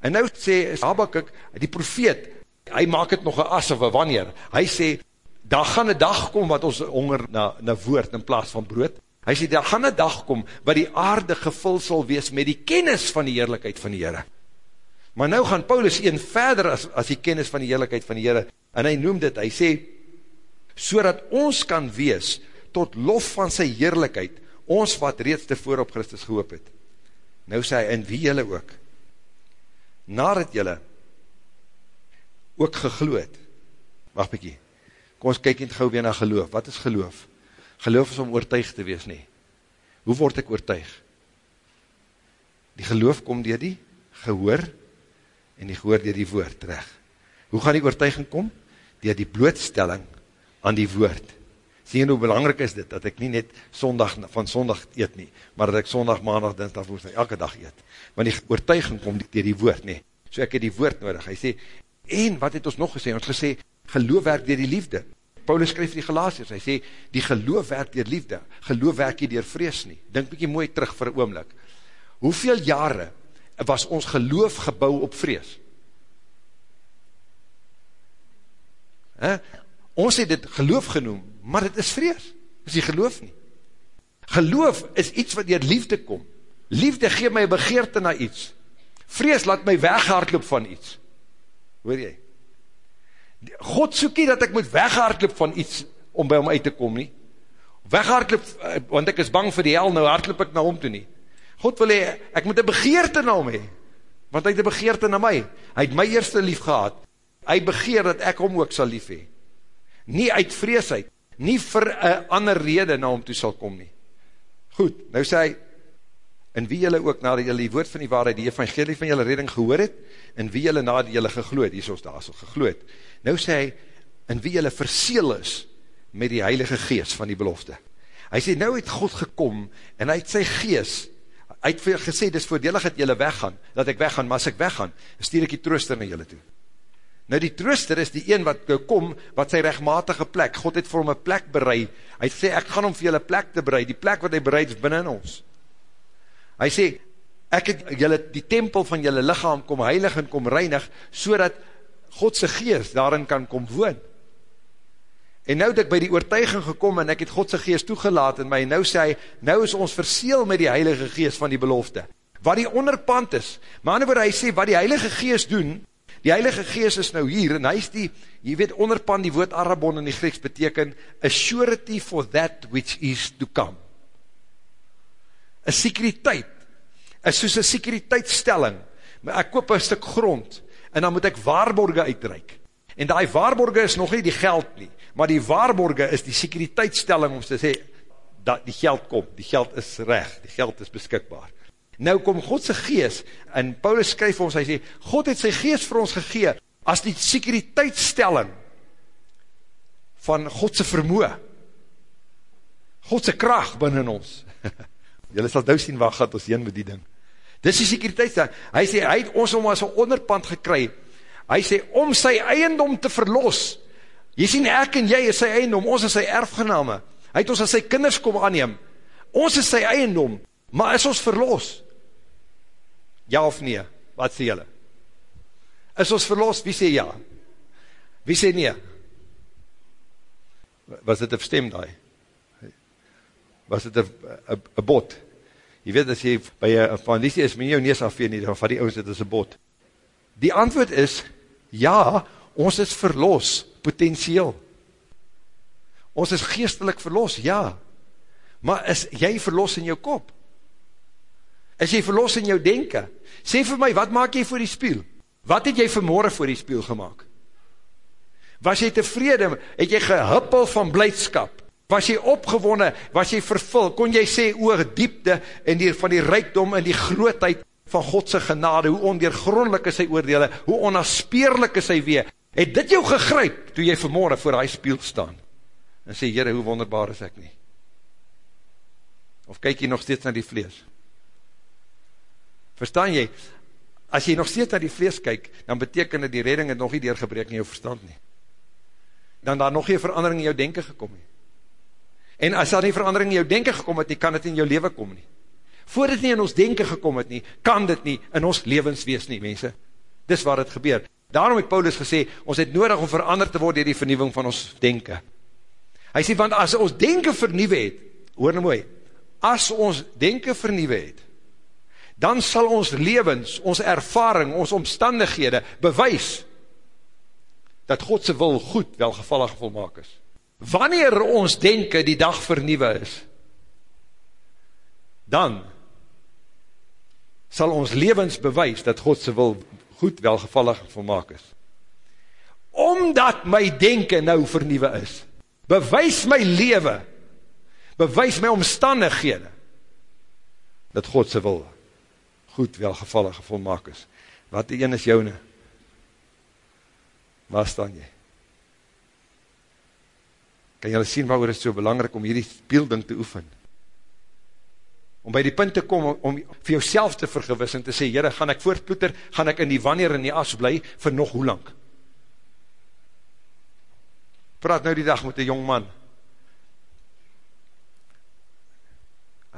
En nou sê Habakkuk, die profeet, hy maak het nog een as of een wanneer, hy sê, daar gaan een dag kom wat ons honger na, na woord in plaas van brood, hy sê, daar gaan een dag kom wat die aarde gevul sal wees met die kennis van die heerlijkheid van die Heere. Maar nou gaan Paulus een verder as, as die kennis van die heerlijkheid van die Heere, en hy noem dit, hy sê, so ons kan wees, tot lof van sy heerlijkheid, ons wat reeds tevore op Christus gehoop het. Nou sê hy, en wie jylle ook, nadat jylle ook gegloed, wacht bykie, kom ons kyk nie gauw weer na geloof, wat is? Geloof is om oortuig te wees, nie. Hoe word ek oortuig? Die geloof kom dier die gehoor, en die gehoor dier die woord, recht. Hoe gaan die oortuiging kom? Dier die blootstelling aan die woord. Sien hoe belangrijk is dit, dat ek nie net sondag, van sondag eet nie, maar dat ek sondag, maandag, dinsdag, woensdag, elke dag eet. Want die oortuiging kom dier die woord nie. So ek het die woord nodig. Hy sê, en wat het ons nog gesê? Ons gesê, geloof werk dier die liefde. Paulus skryf die gelaasjes, hy sê, die geloof werk dier liefde. Geloof werk nie dier vrees nie. Dink bykie mooi terug vir oomlik. Hoeveel jare was ons geloof gebouw op vrees? He? Ons het dit geloof genoem, maar dit is vrees. Dit is die geloof nie. Geloof is iets wat dier liefde kom. Liefde geef my begeerte na iets. Vrees laat my weghardloop van iets. Hoor jy? God soek nie dat ek moet weghardloop van iets om by hom uit te kom nie. Weghardloop, eh, want ek is bang vir die hel, nou hardloop ek na hom toe nie. God wil hee, ek moet een begeerte na hom hee, want hy het een begeerte na my. Hy het my eerste lief gehad. Hy begeer dat ek hom ook sal lief hee. Nie uit vreesheid, nie vir een ander rede na hom toe sal kom nie. Goed, nou sê hy, in wie jylle ook nadat jylle die woord van die waarheid, die evangelie van jylle redding gehoor het, in wie jylle nadat jylle gegloed, hier soos daar so gegloed, nou sê hy, in wie jylle verseel is, met die heilige geest van die belofte. Hy sê, nou het God gekom, en hy het sy geest, hy het gesê, dis voordelig dat jylle weggaan, dat ek weggaan, maar as ek weggaan, stuur ek die trooster na jylle toe. Nou die trooster is die een wat kom, wat sy rechtmatige plek, God het vir hom een plek bereid, hy sê, ek gaan om vir jylle plek te bereid, die plek wat hy bereid is binnen ons. Hy sê, ek het jylle die tempel van jylle lichaam kom heilig en kom reinig, so dat Godse geest daarin kan kom woon. En nou het ek by die oortuiging gekom en ek het Godse geest toegelaat in my, en nou sê hy, nou is ons verseel met die heilige geest van die belofte. Wat die onderpand is, maar ander woord, hy sê, wat die heilige geest doen, die heilige geest is nou hier, en hy is die, jy weet, onderpand, die woord Arabon in die Grieks beteken, a surety for that which is to come een sekuriteit, is soos een sekuriteitstelling, maar ek koop een stuk grond, en dan moet ek waarborge uitreik, en die waarborge is nog nie die geld nie, maar die waarborge is die sekuriteitstelling om te sê, dat die geld kom, die geld is recht, die geld is beskikbaar. Nou kom Godse geest, en Paulus skryf ons, hy sê, God het sy geest vir ons gegee, as die sekuriteitstelling, van Godse vermoe, Godse kracht binnen ons, Julle sal nou sien waar gaat ons heen met die ding. Dis die sekuriteitsdag. Hy sê, hy het ons om as een onderpand gekry. Hy sê, om sy eiendom te verlos. Jy sien, ek en jy is sy eiendom, ons is sy erfgename. Hy het ons as sy kinders kom aanneem. Ons is sy eiendom, maar is ons verlos? Ja of nee? Wat sê julle? Is ons verlos? Wie sê ja? Wie sê nee? Was dit een stem daai? Was dit een bot. Je weet, as jy by een vanlisie is, men jou nees afveen nie, dan van die ouders, dit is een bot. Die antwoord is, ja, ons is verlos, potentieel. Ons is geestelik verlos, ja. Maar is jy verlos in jou kop? Is jy verlos in jou denken? Sê vir my, wat maak jy voor die spiel? Wat het jy vanmorgen voor die spiel gemaakt? Was jy tevrede? Het jy gehuppel van blijdskap? Was jy opgewonne, was jy vervul, kon jy sê oor diepte en die, van die rijkdom en die grootheid van Godse genade, hoe ondeergrondelik is sy oordele, hoe onaspeerlik is sy wee, het dit jou gegryp, toe jy vanmorgen voor hy spiel staan, en sê, Heere, hoe wonderbaar is ek nie? Of kyk jy nog steeds na die vlees? Verstaan jy, as jy nog steeds na die vlees kyk, dan beteken dat die redding het nog nie deurgebreek in jou verstand nie. Dan daar nog nie verandering in jou denken gekom nie. En as daar nie verandering in jou denken gekom het nie, kan het in jou leven kom nie. Voor het nie in ons denken gekom het nie, kan dit nie in ons levens wees nie, mense. Dis waar het gebeur. Daarom het Paulus gesê, ons het nodig om veranderd te word dier die vernieuwing van ons denken. Hy sê, want as ons denken vernieuwe het, hoor nou mooi, as ons denken vernieuwe het, dan sal ons levens, ons ervaring, ons omstandighede bewys dat Godse wil goed, welgevallig volmaak is. Wanneer ons denken die dag vernieuwe is, dan sal ons levens bewys dat Godse wil goed, welgevallig volmaak is. Omdat my denken nou vernieuwe is, bewys my leven, bewys my omstandighede, dat Godse wil goed, welgevallig, volmaak is. Wat die een is joune? Waar staan jy? Kan jy sien waar het so belangrijk om hierdie speelding te oefen? Om by die punt te kom, om vir jouself te vergewis en te sê, jyre, gaan ek voortploeter, gaan ek in die wanneer in die as bly, vir nog hoe lang? Praat nou die dag met die jong man.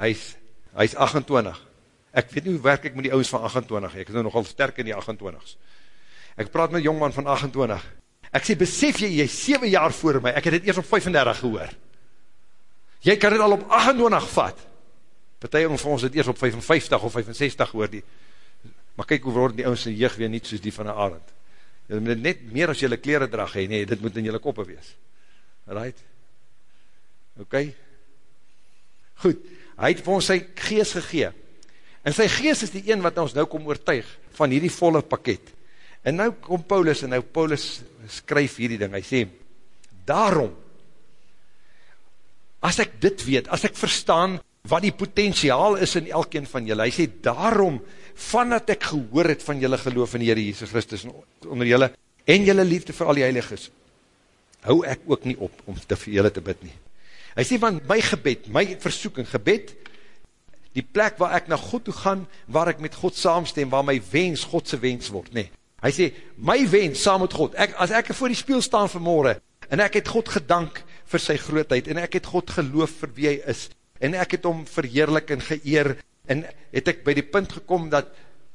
Hy is, hy is 28 ek weet nie hoe werk ek met die ouds van 28, ek is nou nogal sterk in die 28s. Ek praat met jongman van 28, ek sê, besef jy, jy is 7 jaar voor my, ek het dit eers op 35 gehoor. Jy kan dit al op 28 vat, partij van ons het eers op 55 of 65 gehoor, die, maar kyk hoe word die ouds in jeug weer niet soos die van een arend. Jy moet net meer as jylle kleren drag, hey, nee, dit moet in jylle koppe wees. Right? Ok? Goed, hy het vir ons sy geest gegeen, En sy geest is die een wat ons nou kom oortuig van hierdie volle pakket. En nou kom Paulus, en nou Paulus skryf hierdie ding, hy sê, daarom, as ek dit weet, as ek verstaan wat die potentiaal is in elkeen van julle, hy sê, daarom, vanat ek gehoor het van julle geloof in die Heere Jesus Christus onder julle, en julle liefde vir al die heiliges, hou ek ook nie op om te vir julle te bid nie. Hy sê, van my gebed, my versoeking, gebed, die plek waar ek na God toe gaan, waar ek met God saamstem, waar my wens Godse wens word, nee. Hy sê, my wens saam met God, ek, as ek voor die spiel staan vanmorgen, en ek het God gedank vir sy grootheid, en ek het God geloof vir wie hy is, en ek het om verheerlik en geëer, en het ek by die punt gekom dat,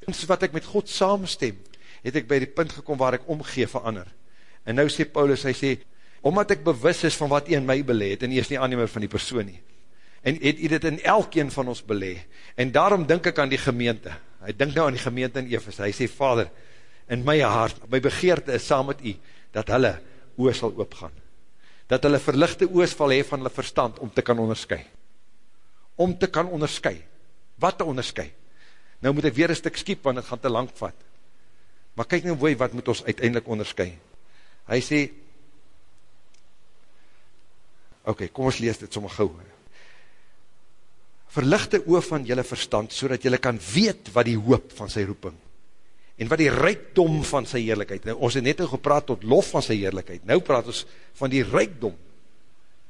wat ek met God saamstem, het ek by die punt gekom waar ek omgee vir ander. En nou sê Paulus, hy sê, omdat ek bewus is van wat hy in my beleid, en hy is nie aannemer van die persoon nie, en het hy dit in elkeen van ons belee, en daarom denk ek aan die gemeente, hy denk nou aan die gemeente in Evers, hy sê, vader, in my hart, my begeerte is saam met hy, dat hulle oor sal oopgaan, dat hulle verlichte oor sal hee van hulle verstand, om te kan onderskui, om te kan onderskui, wat te onderskui, nou moet ek weer een stuk skiep, want het gaan te lang vat, maar kyk nou woe, wat moet ons uiteindelik onderskui, hy sê, ok, kom ons lees dit sommer gauw, verlichte oor van jylle verstand, so dat jylle kan weet wat die hoop van sy roeping, en wat die rijkdom van sy heerlijkheid, nou, ons het net al gepraat tot lof van sy heerlijkheid, nou praat ons van die rijkdom,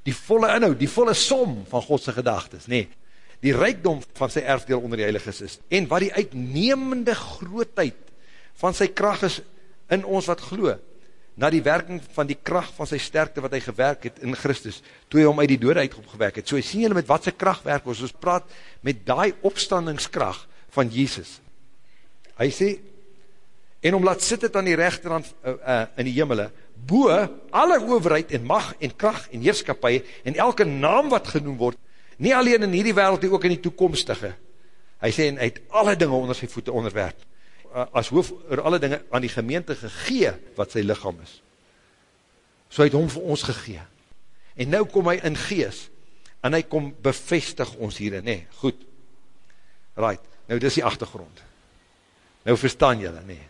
die volle inhoud, die volle som van Godse gedagtes, nee, die rijkdom van sy erfdeel onder die heiliges is, en wat die uitnemende grootheid van sy kracht is in ons wat gloe, na die werking van die kracht van sy sterkte wat hy gewerk het in Christus, toe hy om uit die dode uit opgewerk het. So hy sien julle met wat sy kracht werk, ons? Praat met die opstandingskracht van Jesus. Hy sê, en om laat sit het aan die rechterhand uh, uh, in die jimmele, boe alle overheid en mag en kracht en heerskapie en elke naam wat genoem word, nie alleen in hierdie wereld, die ook in die toekomstige. Hy sê, en hy het alle dinge onder sy voete onderwerp as hoof oor alle dinge aan die gemeente gegee wat sy lichaam is. So hy het hom vir ons gegee. En nou kom hy in gees en hy kom bevestig ons hierin. Nee, goed. Right, nou dis die achtergrond. Nou verstaan julle, nee.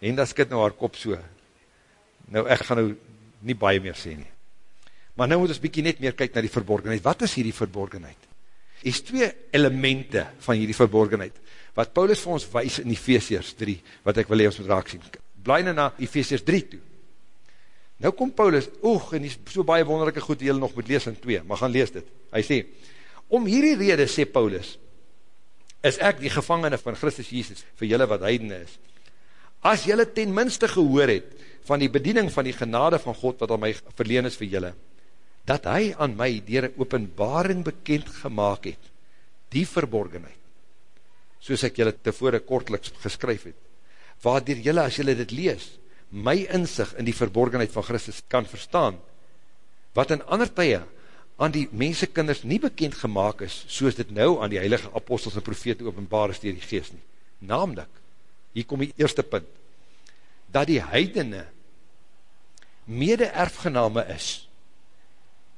En dat skit nou haar kop so. Nou ek gaan nou nie baie meer sê nie. Maar nou moet ons bykie net meer kyk na die verborgenheid. Wat is hierdie verborgenheid? Hier is twee elemente van hierdie verborgenheid wat Paulus vir ons wees in Ephesians 3, wat ek wil hee ons moet raak sien. Blaai nou na Ephesians 3 toe. Nou kom Paulus, oeg, en die so baie wonderlijke goed die jy nog moet lees in 2, maar gaan lees dit. Hy sê, om hierdie rede, sê Paulus, is ek die gevangene van Christus Jesus, vir julle wat heidene is. As julle ten minste gehoor het, van die bediening van die genade van God, wat aan my verleen is vir julle, dat hy aan my dier openbaring bekend gemaakt het, die verborgenheid, soos ek julle tevore kortliks geskryf het, waardoor julle, as julle dit lees, my inzicht in die verborgenheid van Christus kan verstaan, wat in ander tye aan die mensekinders nie bekend gemaakt is, soos dit nou aan die heilige apostels en profete openbaar is dier die geest nie. Namelijk, hier kom die eerste punt, dat die heidene mede erfgename is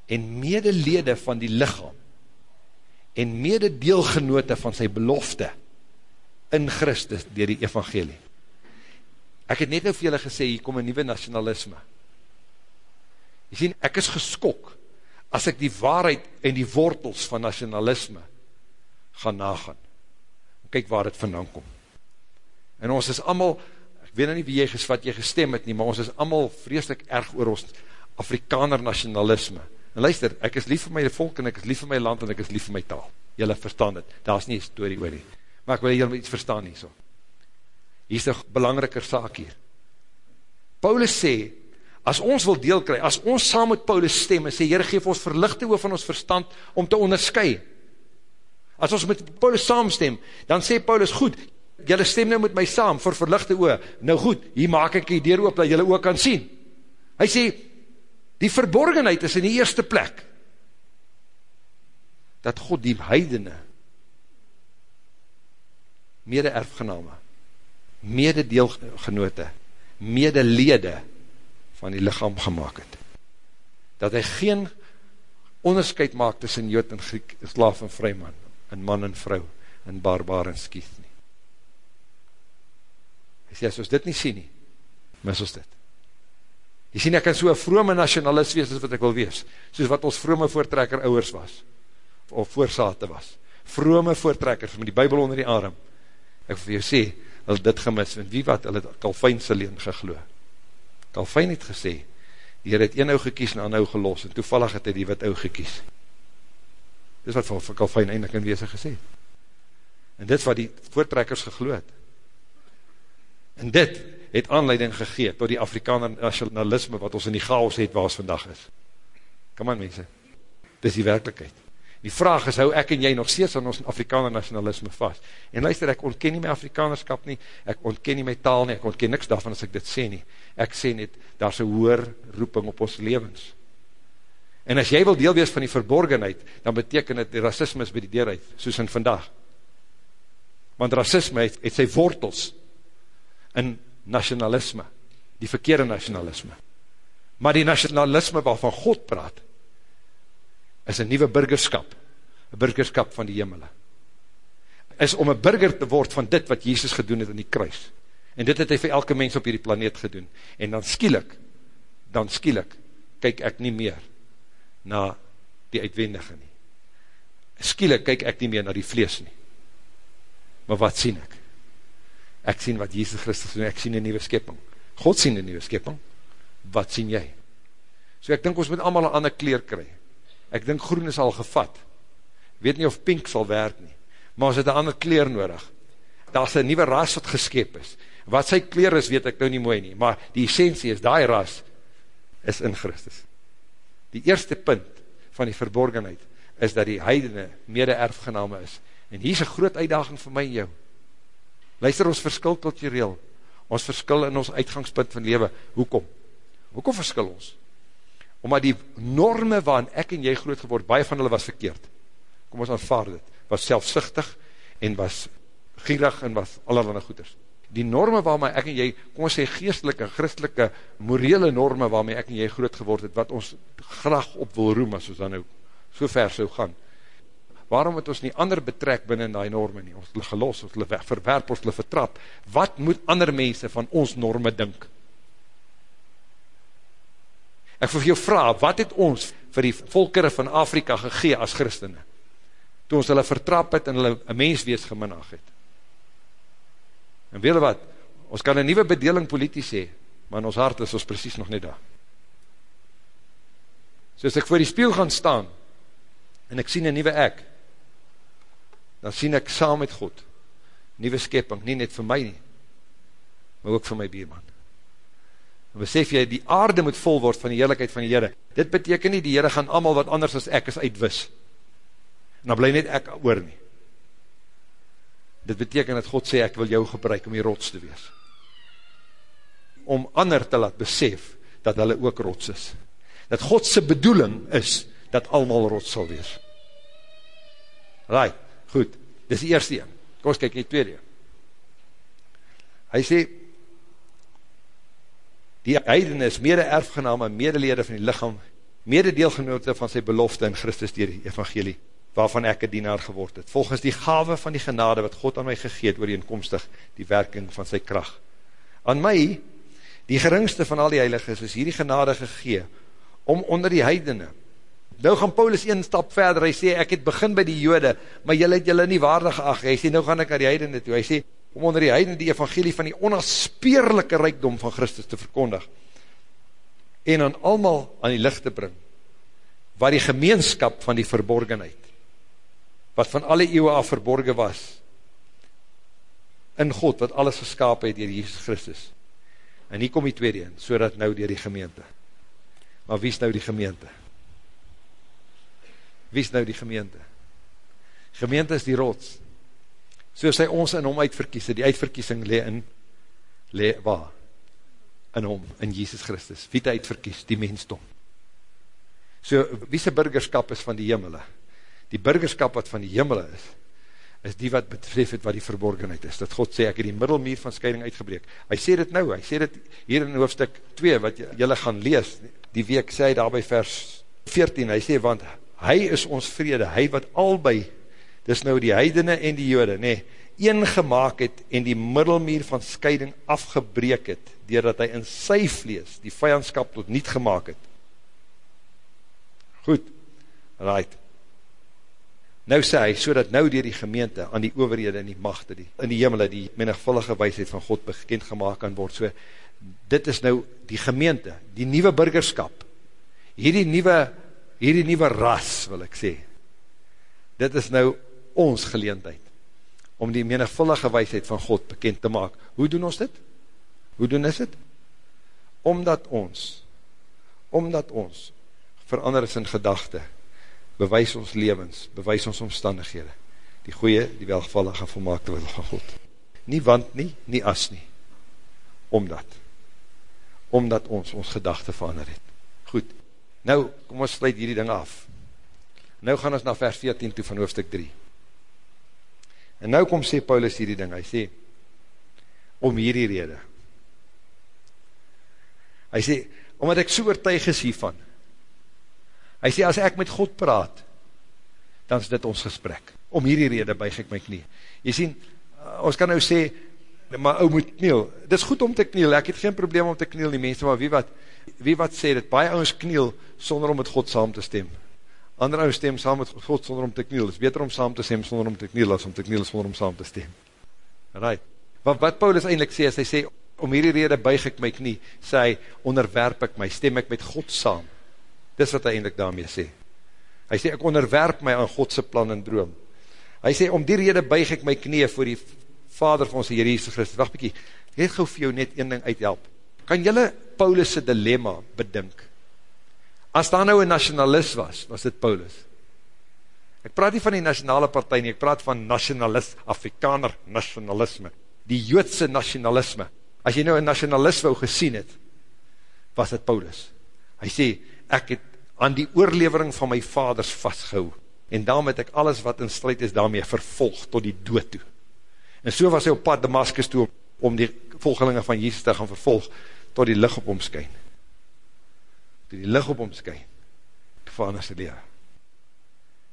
en mede lede van die lichaam en mede deelgenote van sy belofte in Christus dier die evangelie. Ek het net nou vir julle gesê, hier kom een nieuwe nationalisme. Jy sien, ek is geskok as ek die waarheid en die wortels van nationalisme gaan nagaan. Kyk waar het vandaan kom. En ons is allemaal, ek weet nou nie wie jy, wat jy gestem het nie, maar ons is allemaal vreselik erg oor ons Afrikaner nationalisme. En luister, ek is lief vir my volk en ek is lief vir my land en ek is lief vir my taal. Julle verstaan dit, daar is nie story oor nie. Maar ek wil julle iets verstaan nie so. Hier is een belangriker saak hier. Paulus sê, as ons wil deel kry, as ons saam met Paulus stem en sê, Heere geef ons verlichte oor van ons verstand om te onderskui. As ons met Paulus saamstem, dan sê Paulus, goed, julle stem nou met my saam vir verlichte oor. Nou goed, hier maak ek die deur oop dat julle ook kan sien. Hy sê, Die verborgenheid is in die eerste plek, dat God die heidene, mede erfgename, mede deelgenote, mede lede van die lichaam gemaakt het. Dat hy geen onderscheid maak tussen Jood en Griek, slaaf en vryman, en man en vrou, en barbaar en skiet nie. Sê, as ons dit nie sien nie, mis ons dit. Jy sien, ek kan so een vrome nationalist wees as wat ek wil wees, soos wat ons vrome voortrekker ouwers was, of voorsate was. Vrome voortrekkers met die bybel onder die arm. Ek wil vir jou sê, hulle dit gemis, en wie wat, hulle het Kalfijn sy leen gegloe. Kalfijn het gesê, die Heer het een ou gekies en een ou gelos, en toevallig het hy die wat ou gekies. Dit is wat van Kalfijn eindelijk in wees gesê. En dit wat die voortrekkers gegloe het. En dit het aanleiding gegee tot die Afrikaner nationalisme wat ons in die chaos het waar ons vandag is. Kom aan mense, dit is die werkelijkheid. Die vraag is, hou ek en jy nog steeds aan ons Afrikaner nationalisme vast? En luister, ek ontken nie my Afrikanerskap nie, ek ontken nie my taal nie, ek ontken niks daarvan as ek dit sê nie. Ek sê net, daar is een hoer roeping op ons levens. En as jy wil deel wees van die verborgenheid, dan beteken het, die racisme is by die deur uit, soos in vandag. Want racisme het, het sy wortels in nationalisme, die verkeerde nationalisme. Maar die nationalisme waarvan God praat, is een nieuwe burgerskap, een burgerskap van die hemele. Is om een burger te word van dit wat Jezus gedoen het in die kruis. En dit het hy vir elke mens op hierdie planeet gedoen. En dan skielik, dan skielik, kyk ek nie meer na die uitwendige nie. Skielik kyk ek nie meer na die vlees nie. Maar wat sien ek? Ek sien wat Jesus Christus doen, ek sien een nieuwe skepping. God sien een nieuwe skepping. Wat sien jy? So ek dink ons moet allemaal een ander kleer kry. Ek dink groen is al gevat. Weet nie of pink sal werk nie. Maar ons het een ander kleer nodig. Daar is een nieuwe ras wat geskep is. Wat sy kleer is, weet ek nou nie mooi nie. Maar die essentie is, die ras is in Christus. Die eerste punt van die verborgenheid is dat die heidene mede erfgename is. En hier is een groot uitdaging vir my en jou. Luister, ons verskil kultureel. Ons verskil in ons uitgangspunt van lewe. Hoekom? Hoekom verskil ons? Omdat die norme waarin ek en jy groot geword, baie van hulle was verkeerd. Kom ons aanvaard het. Was selfsichtig en was gierig en was allerlei goeders. Die norme waarmee ek en jy, kom ons sê geestelike, christelike, morele norme waarmee ek en jy groot geword het, wat ons graag op wil roem, as ons dan nou so ver so gaan, waarom het ons nie ander betrek binnen die norme nie, ons hulle gelos, ons hulle verwerp, ons hulle vertrap, wat moet ander mense van ons norme dink? Ek vir jou vraag, wat het ons vir die volkere van Afrika gegee as christene, toe ons hulle vertrap het en hulle een menswees geminag het? En weet wat, ons kan een nieuwe bedeling politiek sê, maar in ons hart is ons precies nog net daar. So as ek voor die spiel gaan staan, en ek sien een nieuwe ek, dan sien ek saam met God, nieuwe skepping, nie net vir my nie, maar ook vir my bierman. En besef jy, die aarde moet vol word van die heerlijkheid van die Heere. Dit beteken nie, die Heere gaan allemaal wat anders as ek is uitwis. En dan bly net ek oor nie. Dit beteken dat God sê, ek wil jou gebruik om die rots te wees. Om ander te laat besef, dat hulle ook rots is. Dat Godse bedoeling is, dat allemaal rots sal wees. Right, goed, dis die eerste een. Kom ons kyk die tweede. Hy sê, die heidene is mede erfgename, medelede van die lichaam, mede deelgenote van sy belofte in Christus dier die evangelie, waarvan ek een dienaar geword het, volgens die gave van die genade wat God aan my gegeet, oor die inkomstig die werking van sy kracht. Aan my, die geringste van al die heiliges, is hierdie genade gegee, om onder die heidene, nou gaan Paulus een stap verder, hy sê, ek het begin by die jode, maar jylle het jylle nie waardig ag, hy sê, nou gaan ek naar die heidene toe, hy sê, om onder die heidene die evangelie van die onaspeerlijke rijkdom van Christus te verkondig, en aan allemaal aan die licht te bring, waar die gemeenskap van die verborgenheid, wat van alle eeuwe af verborgen was, in God, wat alles geskapen het dier Jesus Christus, en hier kom die tweede in, so dat nou dier die gemeente, maar wie is nou die gemeente? Wie is nou die gemeente? Gemeente is die rots, soos hy ons in hom uitverkies, die uitverkiesing le in, le waar? In hom, in Jesus Christus. Wie het uitverkies? Die mensdom. So, wie sy burgerskap is van die jimmele? Die burgerskap wat van die jimmele is, is die wat betref het wat die verborgenheid is. Dat God sê, ek het die middelmeer van scheiding uitgebreek. Hy sê dit nou, hy sê dit hier in hoofdstuk 2, wat jylle gaan lees, die week sê hy daar by vers 14, hy sê, want hy is ons vrede, hy wat albei dis nou die heidene en die jode, nee, een gemaakt het en die middelmeer van scheiding afgebreek het, doordat hy in sy vlees die vijandskap tot niet gemaakt het. Goed, right. Nou sê hy, so dat nou dier die gemeente aan die overhede en die machte, die, in die jemele, die menigvullige wijsheid van God bekend gemaakt kan word, so, dit is nou die gemeente, die nieuwe burgerskap, hierdie nieuwe, hierdie nieuwe ras, wil ek sê, dit is nou ons geleentheid, om die menigvullige wijsheid van God bekend te maak. Hoe doen ons dit? Hoe doen is dit? Omdat ons, omdat ons, verander is in gedachte, bewys ons levens, bewys ons omstandighede, die goeie, die welgevallige, volmaakte wil van God. Nie want nie, nie as nie. Omdat. Omdat ons ons gedachte verander het. Goed. Nou, kom ons sluit hierdie ding af. Nou gaan ons na vers 14 toe van hoofdstuk 3. En nou kom sê Paulus hierdie ding, hy sê, om hierdie rede. Hy sê, omdat ek so oortuig is hiervan, hy sê, as ek met God praat, dan is dit ons gesprek. Om hierdie rede buig ek my knie. Jy sê, ons kan nou sê, maar ou moet kniel. Dit is goed om te kniel, ek het geen probleem om te kniel die mense, maar wie wat, wie wat sê dit, baie ouwens kniel, sonder om met God saam te stem ander ou stem saam met God sonder om te kniel, is beter om saam te stem sonder om te kniel, as om te kniel sonder om saam te stem. Right. Wat, wat Paulus eindelijk sê, is hy sê, om hierdie rede buig ek my knie, sê hy, onderwerp ek my, stem ek met God saam. Dis wat hy eindelijk daarmee sê. Hy sê, ek onderwerp my aan Godse plan en droom. Hy sê, om die rede buig ek my knie voor die vader van ons Heer Jesus Christus. Wacht bykie, ek het gauw vir jou net een ding uithelp. Kan jylle Paulus' dilemma bedink? As daar nou een nationalist was, was dit Paulus. Ek praat nie van die nationale partij nie, ek praat van nationalist, Afrikaner nationalisme, die Joodse nationalisme. As jy nou een nationalist wou gesien het, was dit Paulus. Hy sê, ek het aan die oorlevering van my vaders vastgehou, en daarom het ek alles wat in strijd is daarmee vervolg tot die dood toe. En so was hy op pad Damascus toe, om die volgelinge van Jesus te gaan vervolg, tot die licht op omskyn toe die licht op hom skyn, verander sy lewe.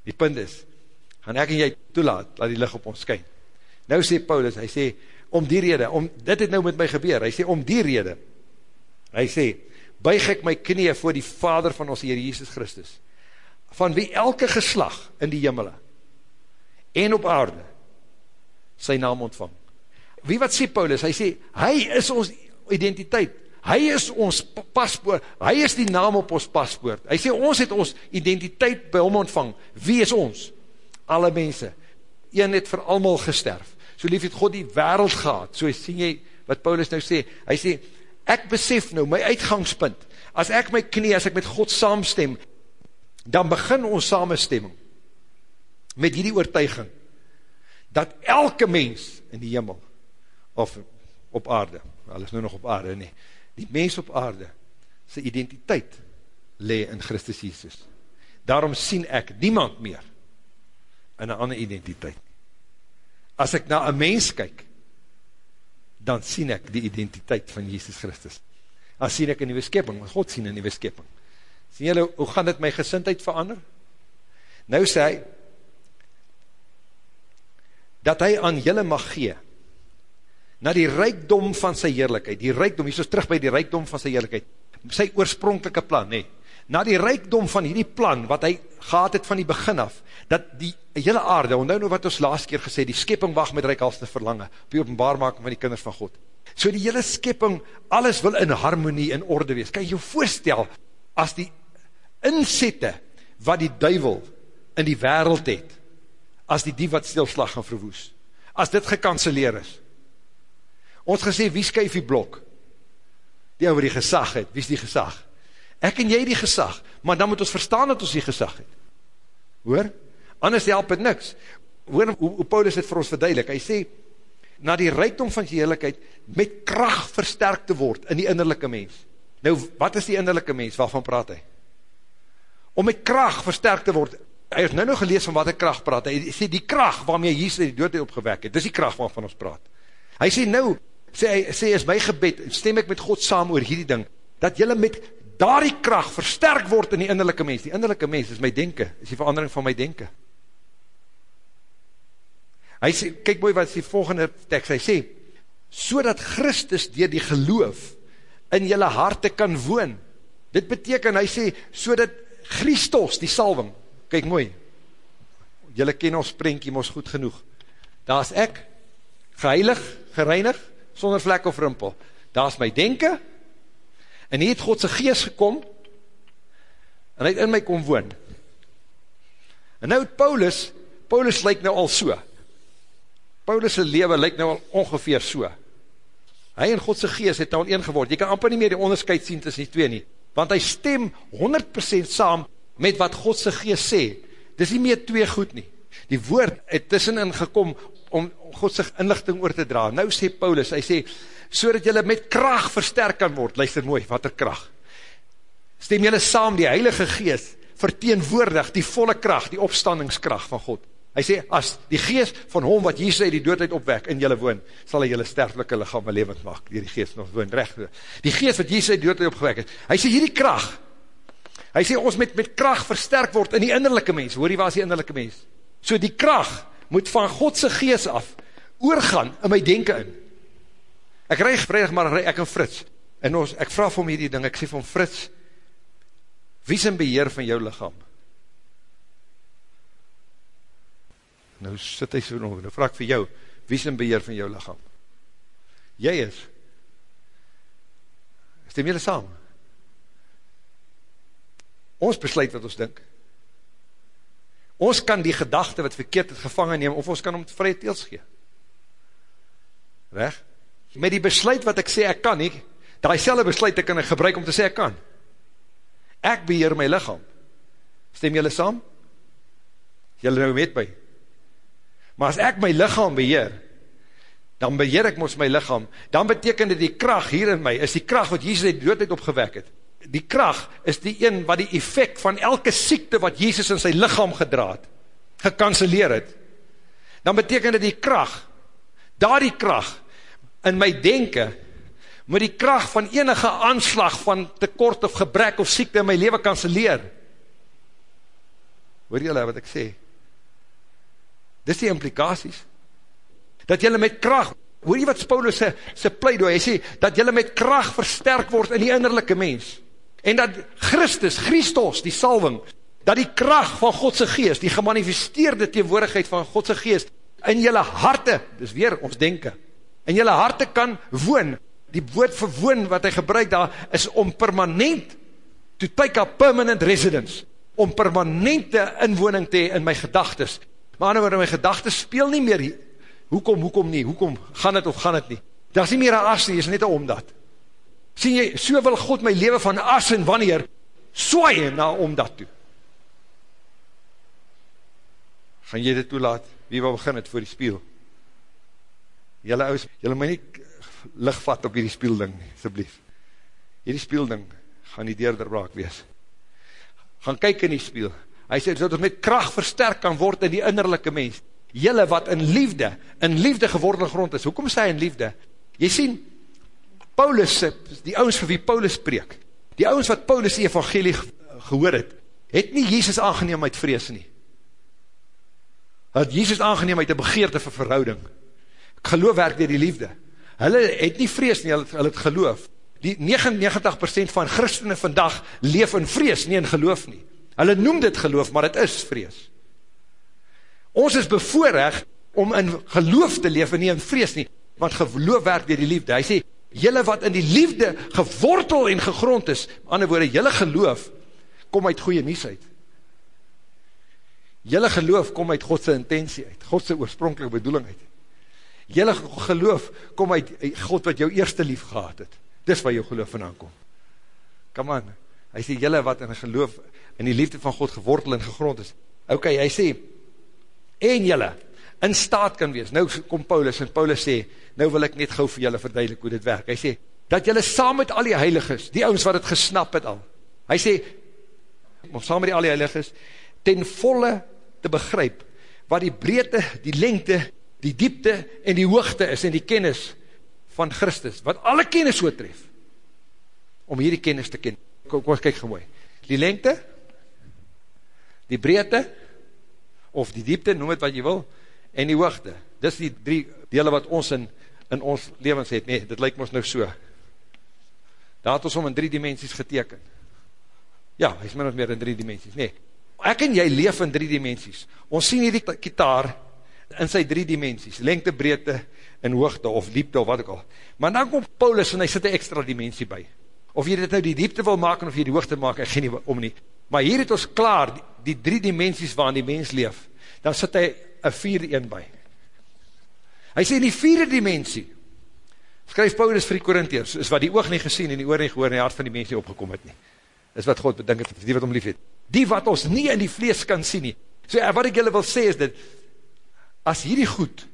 Die punt is, gaan ek en jy toelaat, laat die licht op ons skyn. Nou sê Paulus, hy sê, om die rede, om, dit het nou met my gebeur, hy sê, om die rede, hy sê, buig ek my knie voor die vader van ons Heer Jesus Christus, van wie elke geslag in die jimmele, en op aarde, sy naam ontvang. wie wat sê Paulus, hy sê, hy is ons identiteit, hy is ons paspoort, hy is die naam op ons paspoort, hy sê, ons het ons identiteit by hom ontvang, wie is ons? Alle mense, een het vir allemaal gesterf, so lief het God die wereld gehad, so sê jy, wat Paulus nou sê, hy sê, ek besef nou, my uitgangspunt, as ek my knie, as ek met God saamstem, dan begin ons samenstemming, met hierdie oortuiging, dat elke mens in die hemel, of op aarde, wel is nou nog op aarde nie, die mens op aarde, sy identiteit, le in Christus Jesus. Daarom sien ek niemand meer, in een ander identiteit. As ek na een mens kyk, dan sien ek die identiteit van Jesus Christus. Dan sien ek een nieuwe skepping, want God sien een nieuwe skepping. Sien julle, hoe gaan dit my gesintheid verander? Nou sê hy, dat hy aan julle mag gee, na die rijkdom van sy heerlijkheid, die rijkdom, is terug by die rijkdom van sy heerlijkheid, sy oorspronkelike plan, nee, na die rijkdom van hierdie plan, wat hy gehad het van die begin af, dat die hele aarde, onthou nou wat ons laatst keer gesê, die skepping wacht met rijkhalste verlange, op die openbaarmaking van die kinders van God. So die hele skepping, alles wil in harmonie, in orde wees. Kan jy jou voorstel, as die inzette, wat die duivel in die wereld het, as die die wat stilslag gaan verwoes, as dit gekanceleer is. Ons gesê, wie skuif die blok? Die over die gesag het, wie is die gesag? Ek en jy die gesag, maar dan moet ons verstaan dat ons die gesag het. Hoor? Anders help het niks. Hoor hoe, hoe Paulus het vir ons verduidelik. Hy sê, na die rijkdom van die heerlijkheid, met kracht versterkt te word in die innerlijke mens. Nou, wat is die innerlijke mens? Waarvan praat hy? Om met kracht versterkt te word. Hy het nou nog gelees van wat die kracht praat. Hy sê, die kracht waarmee Jesus die dood opgewek het, dis die kracht waarvan ons praat. Hy sê, nou, sê, hy, sê, is my gebed, stem ek met God saam oor hierdie ding, dat jylle met daar die kracht versterk word in die innerlijke mens. Die innerlijke mens is my denken, is die verandering van my denken. Hy sê, kyk mooi wat is die volgende tekst, hy sê, so dat Christus dier die geloof in jylle harte kan woon. Dit beteken, hy sê, so dat Christus, die salving, kyk mooi, jylle ken ons prentjie ons goed genoeg, daar is ek, geheilig, gereinig, sonder vlek of rimpel, daar is my denken, en hier het Godse geest gekom, en hy het in my kom woon. En nou het Paulus, Paulus lyk nou al so, Paulus' leven lyk nou al ongeveer so. Hy en Godse geest het nou al een geword, jy kan amper nie meer die onderscheid sien tussen die twee nie, want hy stem 100% saam met wat Godse geest sê, dis nie meer twee goed nie. Die woord het tussenin gekom om Godse inlichting oor te dra. Nou sê Paulus, hy sê, so dat jylle met kracht versterk kan word, luister mooi, wat er kracht. Stem jylle saam die Heilige Geest, verteenwoordig die volle kracht, die opstandingskracht van God. Hy sê, as die geest van hom wat Jesus uit die doodheid opwek in jylle woon, sal hy jylle sterflike lichaam levend maak, die die geest nog woon, recht. Die geest wat Jesus uit die doodheid opgewek het, hy sê, hierdie kracht, hy sê, ons met, met kracht versterk word in die innerlijke mens, hoor die waar is die innerlijke mens? So die kracht moet van Godse geest af, oorgaan in my denken in. Ek rij vrijdag maar, rij ek en Frits, en ons, ek vraag vir hom hierdie ding, ek sê vir hom, Frits, wie is in beheer van jou lichaam? Nou sit hy so nog, nou vraag vir jou, wie is in beheer van jou lichaam? Jy is. Stem jylle saam? Ons besluit wat ons dink. Ons kan die gedachte wat verkeerd het gevangen neem, of ons kan om vrije teels gee. Reg? Met die besluit wat ek sê ek kan nie, die selwe besluit ek kan ek gebruik om te sê ek kan. Ek beheer my lichaam. Stem jylle saam? Jylle nou met my. Maar as ek my lichaam beheer, dan beheer ek ons my lichaam, dan beteken dit die kracht hier in my, is die kracht wat Jesus die doodheid opgewek het. Die kracht is die een wat die effect van elke siekte wat Jesus in sy lichaam gedraad, gekanceleer het. Dan beteken dit die kracht, daar die kracht, in my denken, moet die kracht van enige aanslag van tekort of gebrek of siekte in my leven kanceleer. Hoor jylle wat ek sê? Dis die implikaties. Dat jylle met kracht, hoor jy wat Paulus sy, sy pleidooi, hy sê, dat jylle met kracht versterk word in die innerlijke mens. En dat Christus, Christus, die salving, dat die kracht van Godse geest, die gemanifesteerde teenwoordigheid van Godse geest, in jylle harte, dis weer ons denken, En jylle harte kan woon. Die woord vir woon wat hy gebruik daar, is om permanent, to take a permanent residence, om permanente inwoning te in my gedagtes. Maar ander woord, my gedagtes speel nie meer, hoekom, hoekom nie, hoekom, gaan het of gaan het nie. Daar is nie meer een as nie, is net een omdat. Sien jy, so wil God my leven van as en wanneer, swaai na omdat toe. Gaan jy dit toelaat, wie wil begin het voor die spiel? Julle ouders, julle my nie licht vat op hierdie spielding, sublief. Hierdie spielding gaan die deerderbraak wees. Gaan kyk in die spiel. Hy sê, so dat met kracht versterk kan word in die innerlijke mens. Julle wat in liefde, in liefde geworden grond is. Hoekom sê hy in liefde? Jy sien, Paulus, die ouwens vir wie Paulus spreek, die ouwens wat Paulus die evangelie gehoor het, het nie Jezus aangeneem uit vrees nie. Het Jezus aangeneem uit die begeerte vir verhouding. Geloof werk dier die liefde. Hulle het nie vrees nie, hulle, hulle het geloof. Die 99% van christene vandag leef in vrees, nie in geloof nie. Hulle noem dit geloof, maar het is vrees. Ons is bevoorrecht om in geloof te leef en nie in vrees nie, want geloof werk dier die liefde. Hy sê, jylle wat in die liefde gewortel en gegrond is, ander woorde, jylle geloof, kom uit goeie nies uit. Jylle geloof kom uit Godse intentie uit, Godse oorspronkelijke bedoeling uit. Jylle geloof kom uit God wat jou eerste lief gehad het. Dis waar jou geloof vandaan kom. Come on, hy sê, jylle wat in geloof, in die liefde van God gewortel en gegrond is. Ok, hy sê, en jylle, in staat kan wees, nou kom Paulus, en Paulus sê, nou wil ek net gauw vir jylle verduidelik hoe dit werk. Hy sê, dat jylle saam met al die heiliges, die ouds wat het gesnap het al, hy sê, om saam met die al die heiliges, ten volle te begryp, wat die breedte, die lengte, die diepte en die hoogte is, en die kennis van Christus, wat alle kennis so tref, om hierdie kennis te ken. Kom, kom ons kyk gemooi. Die lengte, die breedte, of die diepte, noem het wat jy wil, en die hoogte. Dis die drie dele wat ons in, in ons levens het. Nee, dit lyk ons nou so. Daar het ons om in drie dimensies geteken. Ja, hy is min of meer in drie dimensies. Nee, ek en jy leef in drie dimensies. Ons sien hierdie kitaar in sy drie dimensies, lengte, breedte en hoogte of diepte of wat ook al. Maar dan kom Paulus en hy sit een extra dimensie by. Of jy dit nou die diepte wil maak of jy die hoogte maak, ek gee nie om nie. Maar hier het ons klaar die, die drie dimensies waarin die mens leef. Dan sit hy een vierde een by. Hy sê in die vierde dimensie, skryf Paulus vir die Korintheers, is wat die oog nie gesien en die oor nie gehoor en die hart van die mens nie opgekom het nie. Is wat God bedink het, die wat om lief het die wat ons nie in die vlees kan sien nie. So eh, wat ek julle wil sê is dit, as hierdie goed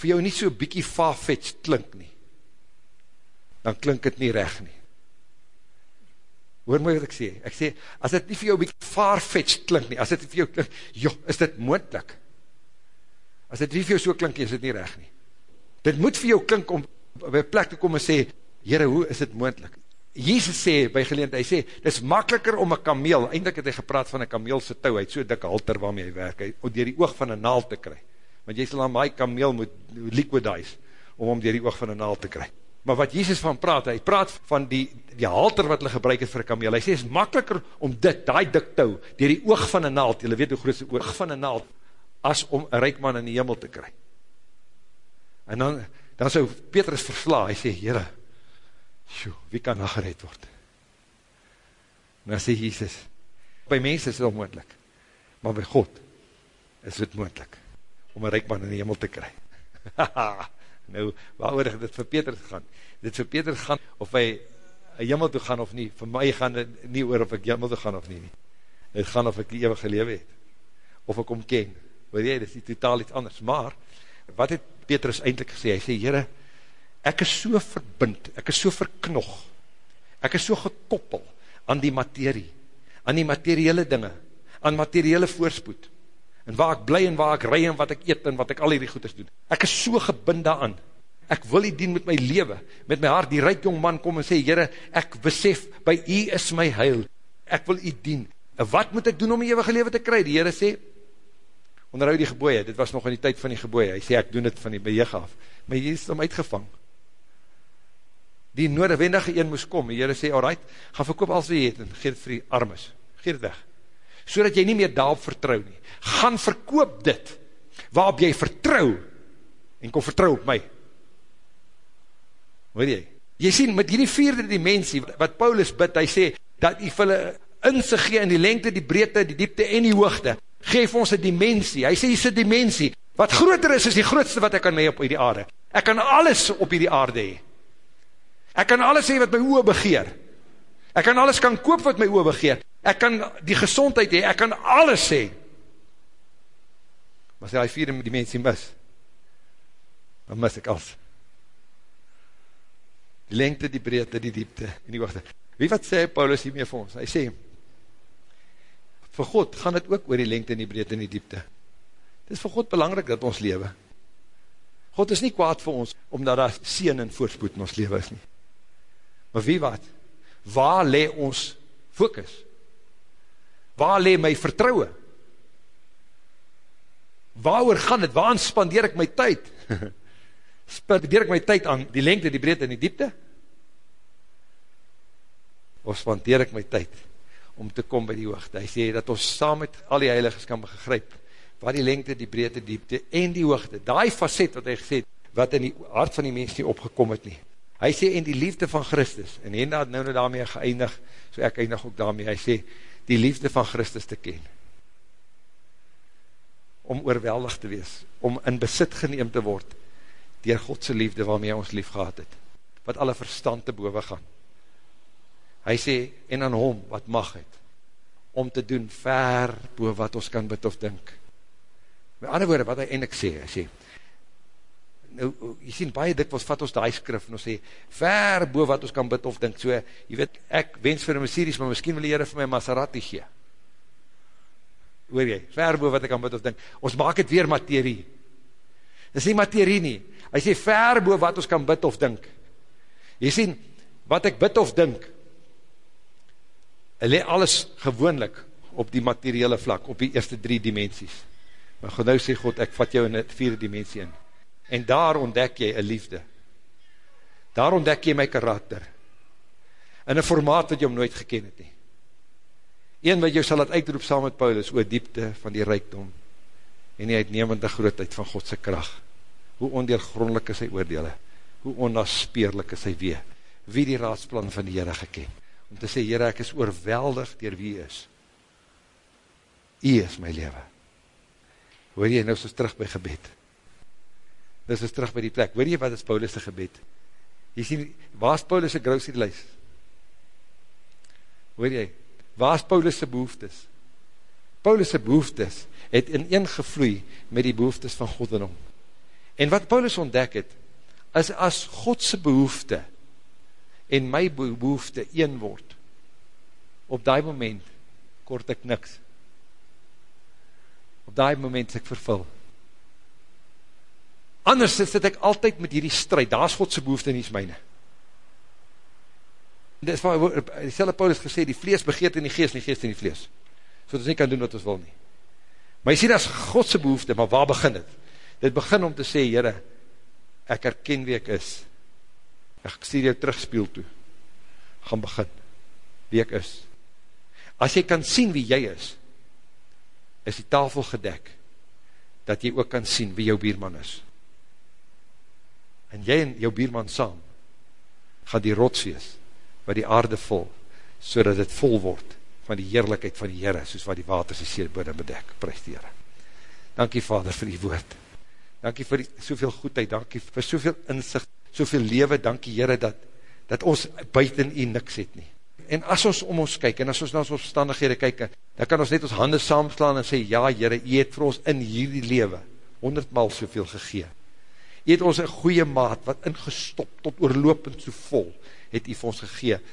vir jou nie so bykie farfetched klink nie, dan klink het nie recht nie. Hoor my wat ek sê? Ek sê, as dit nie vir jou bykie farfetched klink nie, as dit vir jou klink, joh, is dit moendlik. As dit nie vir jou so klink nie, is dit nie recht nie. Dit moet vir jou klink om by plek te kom en sê, Heere, hoe is dit moendlik? Jesus sê by geleend, hy sê, dit is makkeliker om een kameel, eindelijk het hy gepraat van een kameelse touw, hy het so dikke halter waarmee hy werk, hy, om dier die oog van een naal te kry. Want jy sal aan my kameel moet liquidize, om om dier die oog van een naal te kry. Maar wat Jesus van praat, hy praat van die, die halter wat hulle gebruik het vir kameel, hy sê, is makkeliker om dit, die dik touw, dier die oog van een naald, jy weet hoe groot is die oog van een naald, as om een reikman in die hemel te kry. En dan, dan sou Petrus versla, hy sê, Heere, Sjoe, wie kan gered word? Nou sê Jesus, by mense is dit onmoendlik, maar by God is dit moendlik, om een reikman in die hemel te kry. nou, waar oor dit vir Peter gaan? Dit vir Peter gaan, of hy hemel toe gaan of nie, vir my gaan dit nie oor of ek hemel toe gaan of nie. Het gaan of ek die eeuwige lewe het, of ek omken, weet jy, dit is totaal iets anders, maar, wat het Petrus eindelijk gesê? Hy sê, Heere, ek is so verbind, ek is so verknog, ek is so gekoppel aan die materie, aan die materiële dinge, aan materiële voorspoed, en waar ek bly en waar ek rij en wat ek eet en wat ek al hierdie goeders doen. Ek is so gebind daaraan. Ek wil die dien met my leven, met my hart. Die rijk jong man kom en sê, Heere, ek besef, by u is my heil. Ek wil u dien. En wat moet ek doen om die eeuwige leven te kry? Die Heere sê, onderhoud die geboeie. Dit was nog in die tyd van die geboeie. Hy sê, ek doen dit van die beheeg af. Maar jy is om uitgevang die noodwendige een moes kom, en jyre sê, alright, gaan verkoop als jy het, en geef het vir die armes, geef het weg, so dat jy nie meer daarop vertrouw nie, gaan verkoop dit, waarop jy vertrouw, en kom vertrouw op my, Hoor jy? Jy sien, met hierdie vierde dimensie, wat Paulus bid, hy sê, dat hy vir hulle inzicht gee in die lengte, die breedte, die diepte en die hoogte, geef ons een dimensie, hy sê, hy sê dimensie, wat groter is, is die grootste wat ek kan mee op hierdie aarde. Ek kan alles op hierdie aarde hee. Ek kan alles hee wat my oor begeer. Ek kan alles kan koop wat my oor begeer. Ek kan die gezondheid hee, ek kan alles hee. Maar sê hy vierde dimensie mis, dan mis ek alles. Die lengte, die breedte, die diepte en die hoogte. Wie wat sê Paulus hiermee vir ons? Hy sê, vir God gaan het ook oor die lengte en die breedte en die diepte. Het is vir God belangrijk dat ons lewe. God is nie kwaad vir ons, omdat daar sien en voorspoed in ons lewe is nie. Maar wie wat? Waar le ons focus? Waar le my vertrouwe? Waar gaan het? Waar spandeer ek my tyd? spandeer ek my tyd aan die lengte, die breedte en die diepte? Of spandeer ek my tyd om te kom by die hoogte? Hy sê dat ons saam met al die heiliges kan begryp wat die lengte, die breedte, diepte en die hoogte, die facet wat hy gesê het, wat in die hart van die mens nie opgekom het nie. Hy sê, en die liefde van Christus, en Henda het nou nou daarmee geëindig, so ek eindig ook daarmee, hy sê, die liefde van Christus te ken. Om oorweldig te wees, om in besit geneem te word, dier Godse liefde waarmee ons lief gehad het, wat alle verstand te boven gaan. Hy sê, en aan hom wat mag het, om te doen ver boven wat ons kan bid of dink. Met ander woorde, wat hy eindelijk sê, hy sê, nou, jy sien, baie dikwels vat ons die skrif, en ons sê, ver boven wat ons kan bid of dink, so, jy weet, ek wens vir een Mercedes, maar miskien wil die Heere vir my Maserati gee. Hoor jy, ver boven wat ek kan bid of dink, ons maak het weer materie, Dit is nie materie nie. Hy sê ver bo wat ons kan bid of dink. Jy sien, wat ek bid of dink, hy le alles gewoonlik op die materiële vlak, op die eerste drie dimensies. Maar goed nou sê God, ek vat jou in die vierde dimensie in. En daar ontdek jy een liefde. Daar ontdek jy my karakter. In een formaat wat jy om nooit geken het nie. Een wat jy sal het uitroep saam met Paulus, oor diepte van die rijkdom en die uitnemende grootheid van Godse kracht. Hoe ondeergrondelik is sy oordele, hoe onnaspeerlik is sy wee, wie die raadsplan van die Heere geken, om te sê, Heere, ek is oorweldig dier wie is, hy is my leven, hoor jy, nou is ons terug by gebed, nou is ons terug by die plek, hoor jy wat is Paulus' gebed, jy sien, waar is Paulus' grocery list, hoor jy, waar is Paulus' behoeftes, Paulus' behoeftes, het in een gevloei met die behoeftes van God en hom, En wat Paulus ontdek het, is as Godse behoefte en my behoefte een word, op die moment kort ek niks. Op die moment ek vervul. Anders sit ek altyd met hierdie strijd, daar is Godse behoefte en nie is myne. Dit is van, die selle Paulus gesê, die vlees begeert in die geest, die geest in die vlees. So dat ons nie kan doen wat ons wil nie. Maar jy sê, dat is Godse behoefte, maar waar begin het? dit begin om te sê, Heere, ek herken wie ek is, ek stuur jou terug spiel toe, gaan begin, wie ek is, as jy kan sien wie jy is, is die tafel gedek, dat jy ook kan sien wie jou bierman is, en jy en jou bierman saam, gaan die rots wees, wat die aarde vol, so dat het vol word, van die heerlijkheid van die Heere, soos wat die waters die seerbode bedek, prijs die Heere. Dankie Vader vir die woord, dankie vir soveel goedheid, dankie vir soveel inzicht, soveel lewe, dankie Heere, dat, dat ons buiten u niks het nie. En as ons om ons kyk, en as ons na ons opstandighede kyk, dan kan ons net ons handen saamslaan en sê, ja Heere, u het vir ons in hierdie lewe, honderdmaal soveel gegeen. U het ons een goeie maat, wat ingestop, tot oorlopend so vol, het u vir ons gegeen.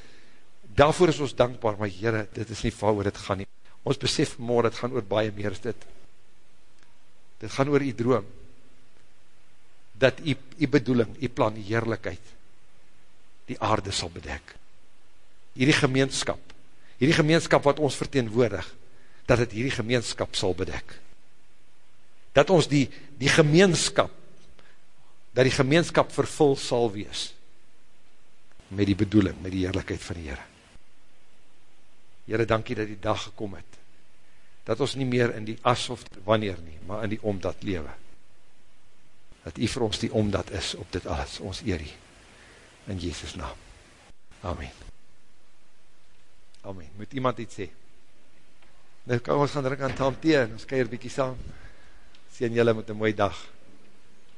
Daarvoor is ons dankbaar, maar Heere, dit is nie vouw waar dit gaan nie. Ons besef morgen, het gaan oor baie meer as dit. Dit gaan oor die droom, dat die, die bedoeling, die plan, die heerlijkheid, die aarde sal bedek. Hierdie gemeenskap, hierdie gemeenskap wat ons verteenwoordig, dat het hierdie gemeenskap sal bedek. Dat ons die, die gemeenskap, dat die gemeenskap vervul sal wees, met die bedoeling, met die heerlijkheid van die Heere. Heere, dankie dat die dag gekom het, dat ons nie meer in die as of wanneer nie, maar in die omdat lewe dat u vir ons die omdat is op dit alles, ons eer In Jesus naam. Amen. Amen. Moet iemand iets sê? Nou kan ons gaan drink aan taam thee en ons keir bykie saam. Sien julle met een mooie dag.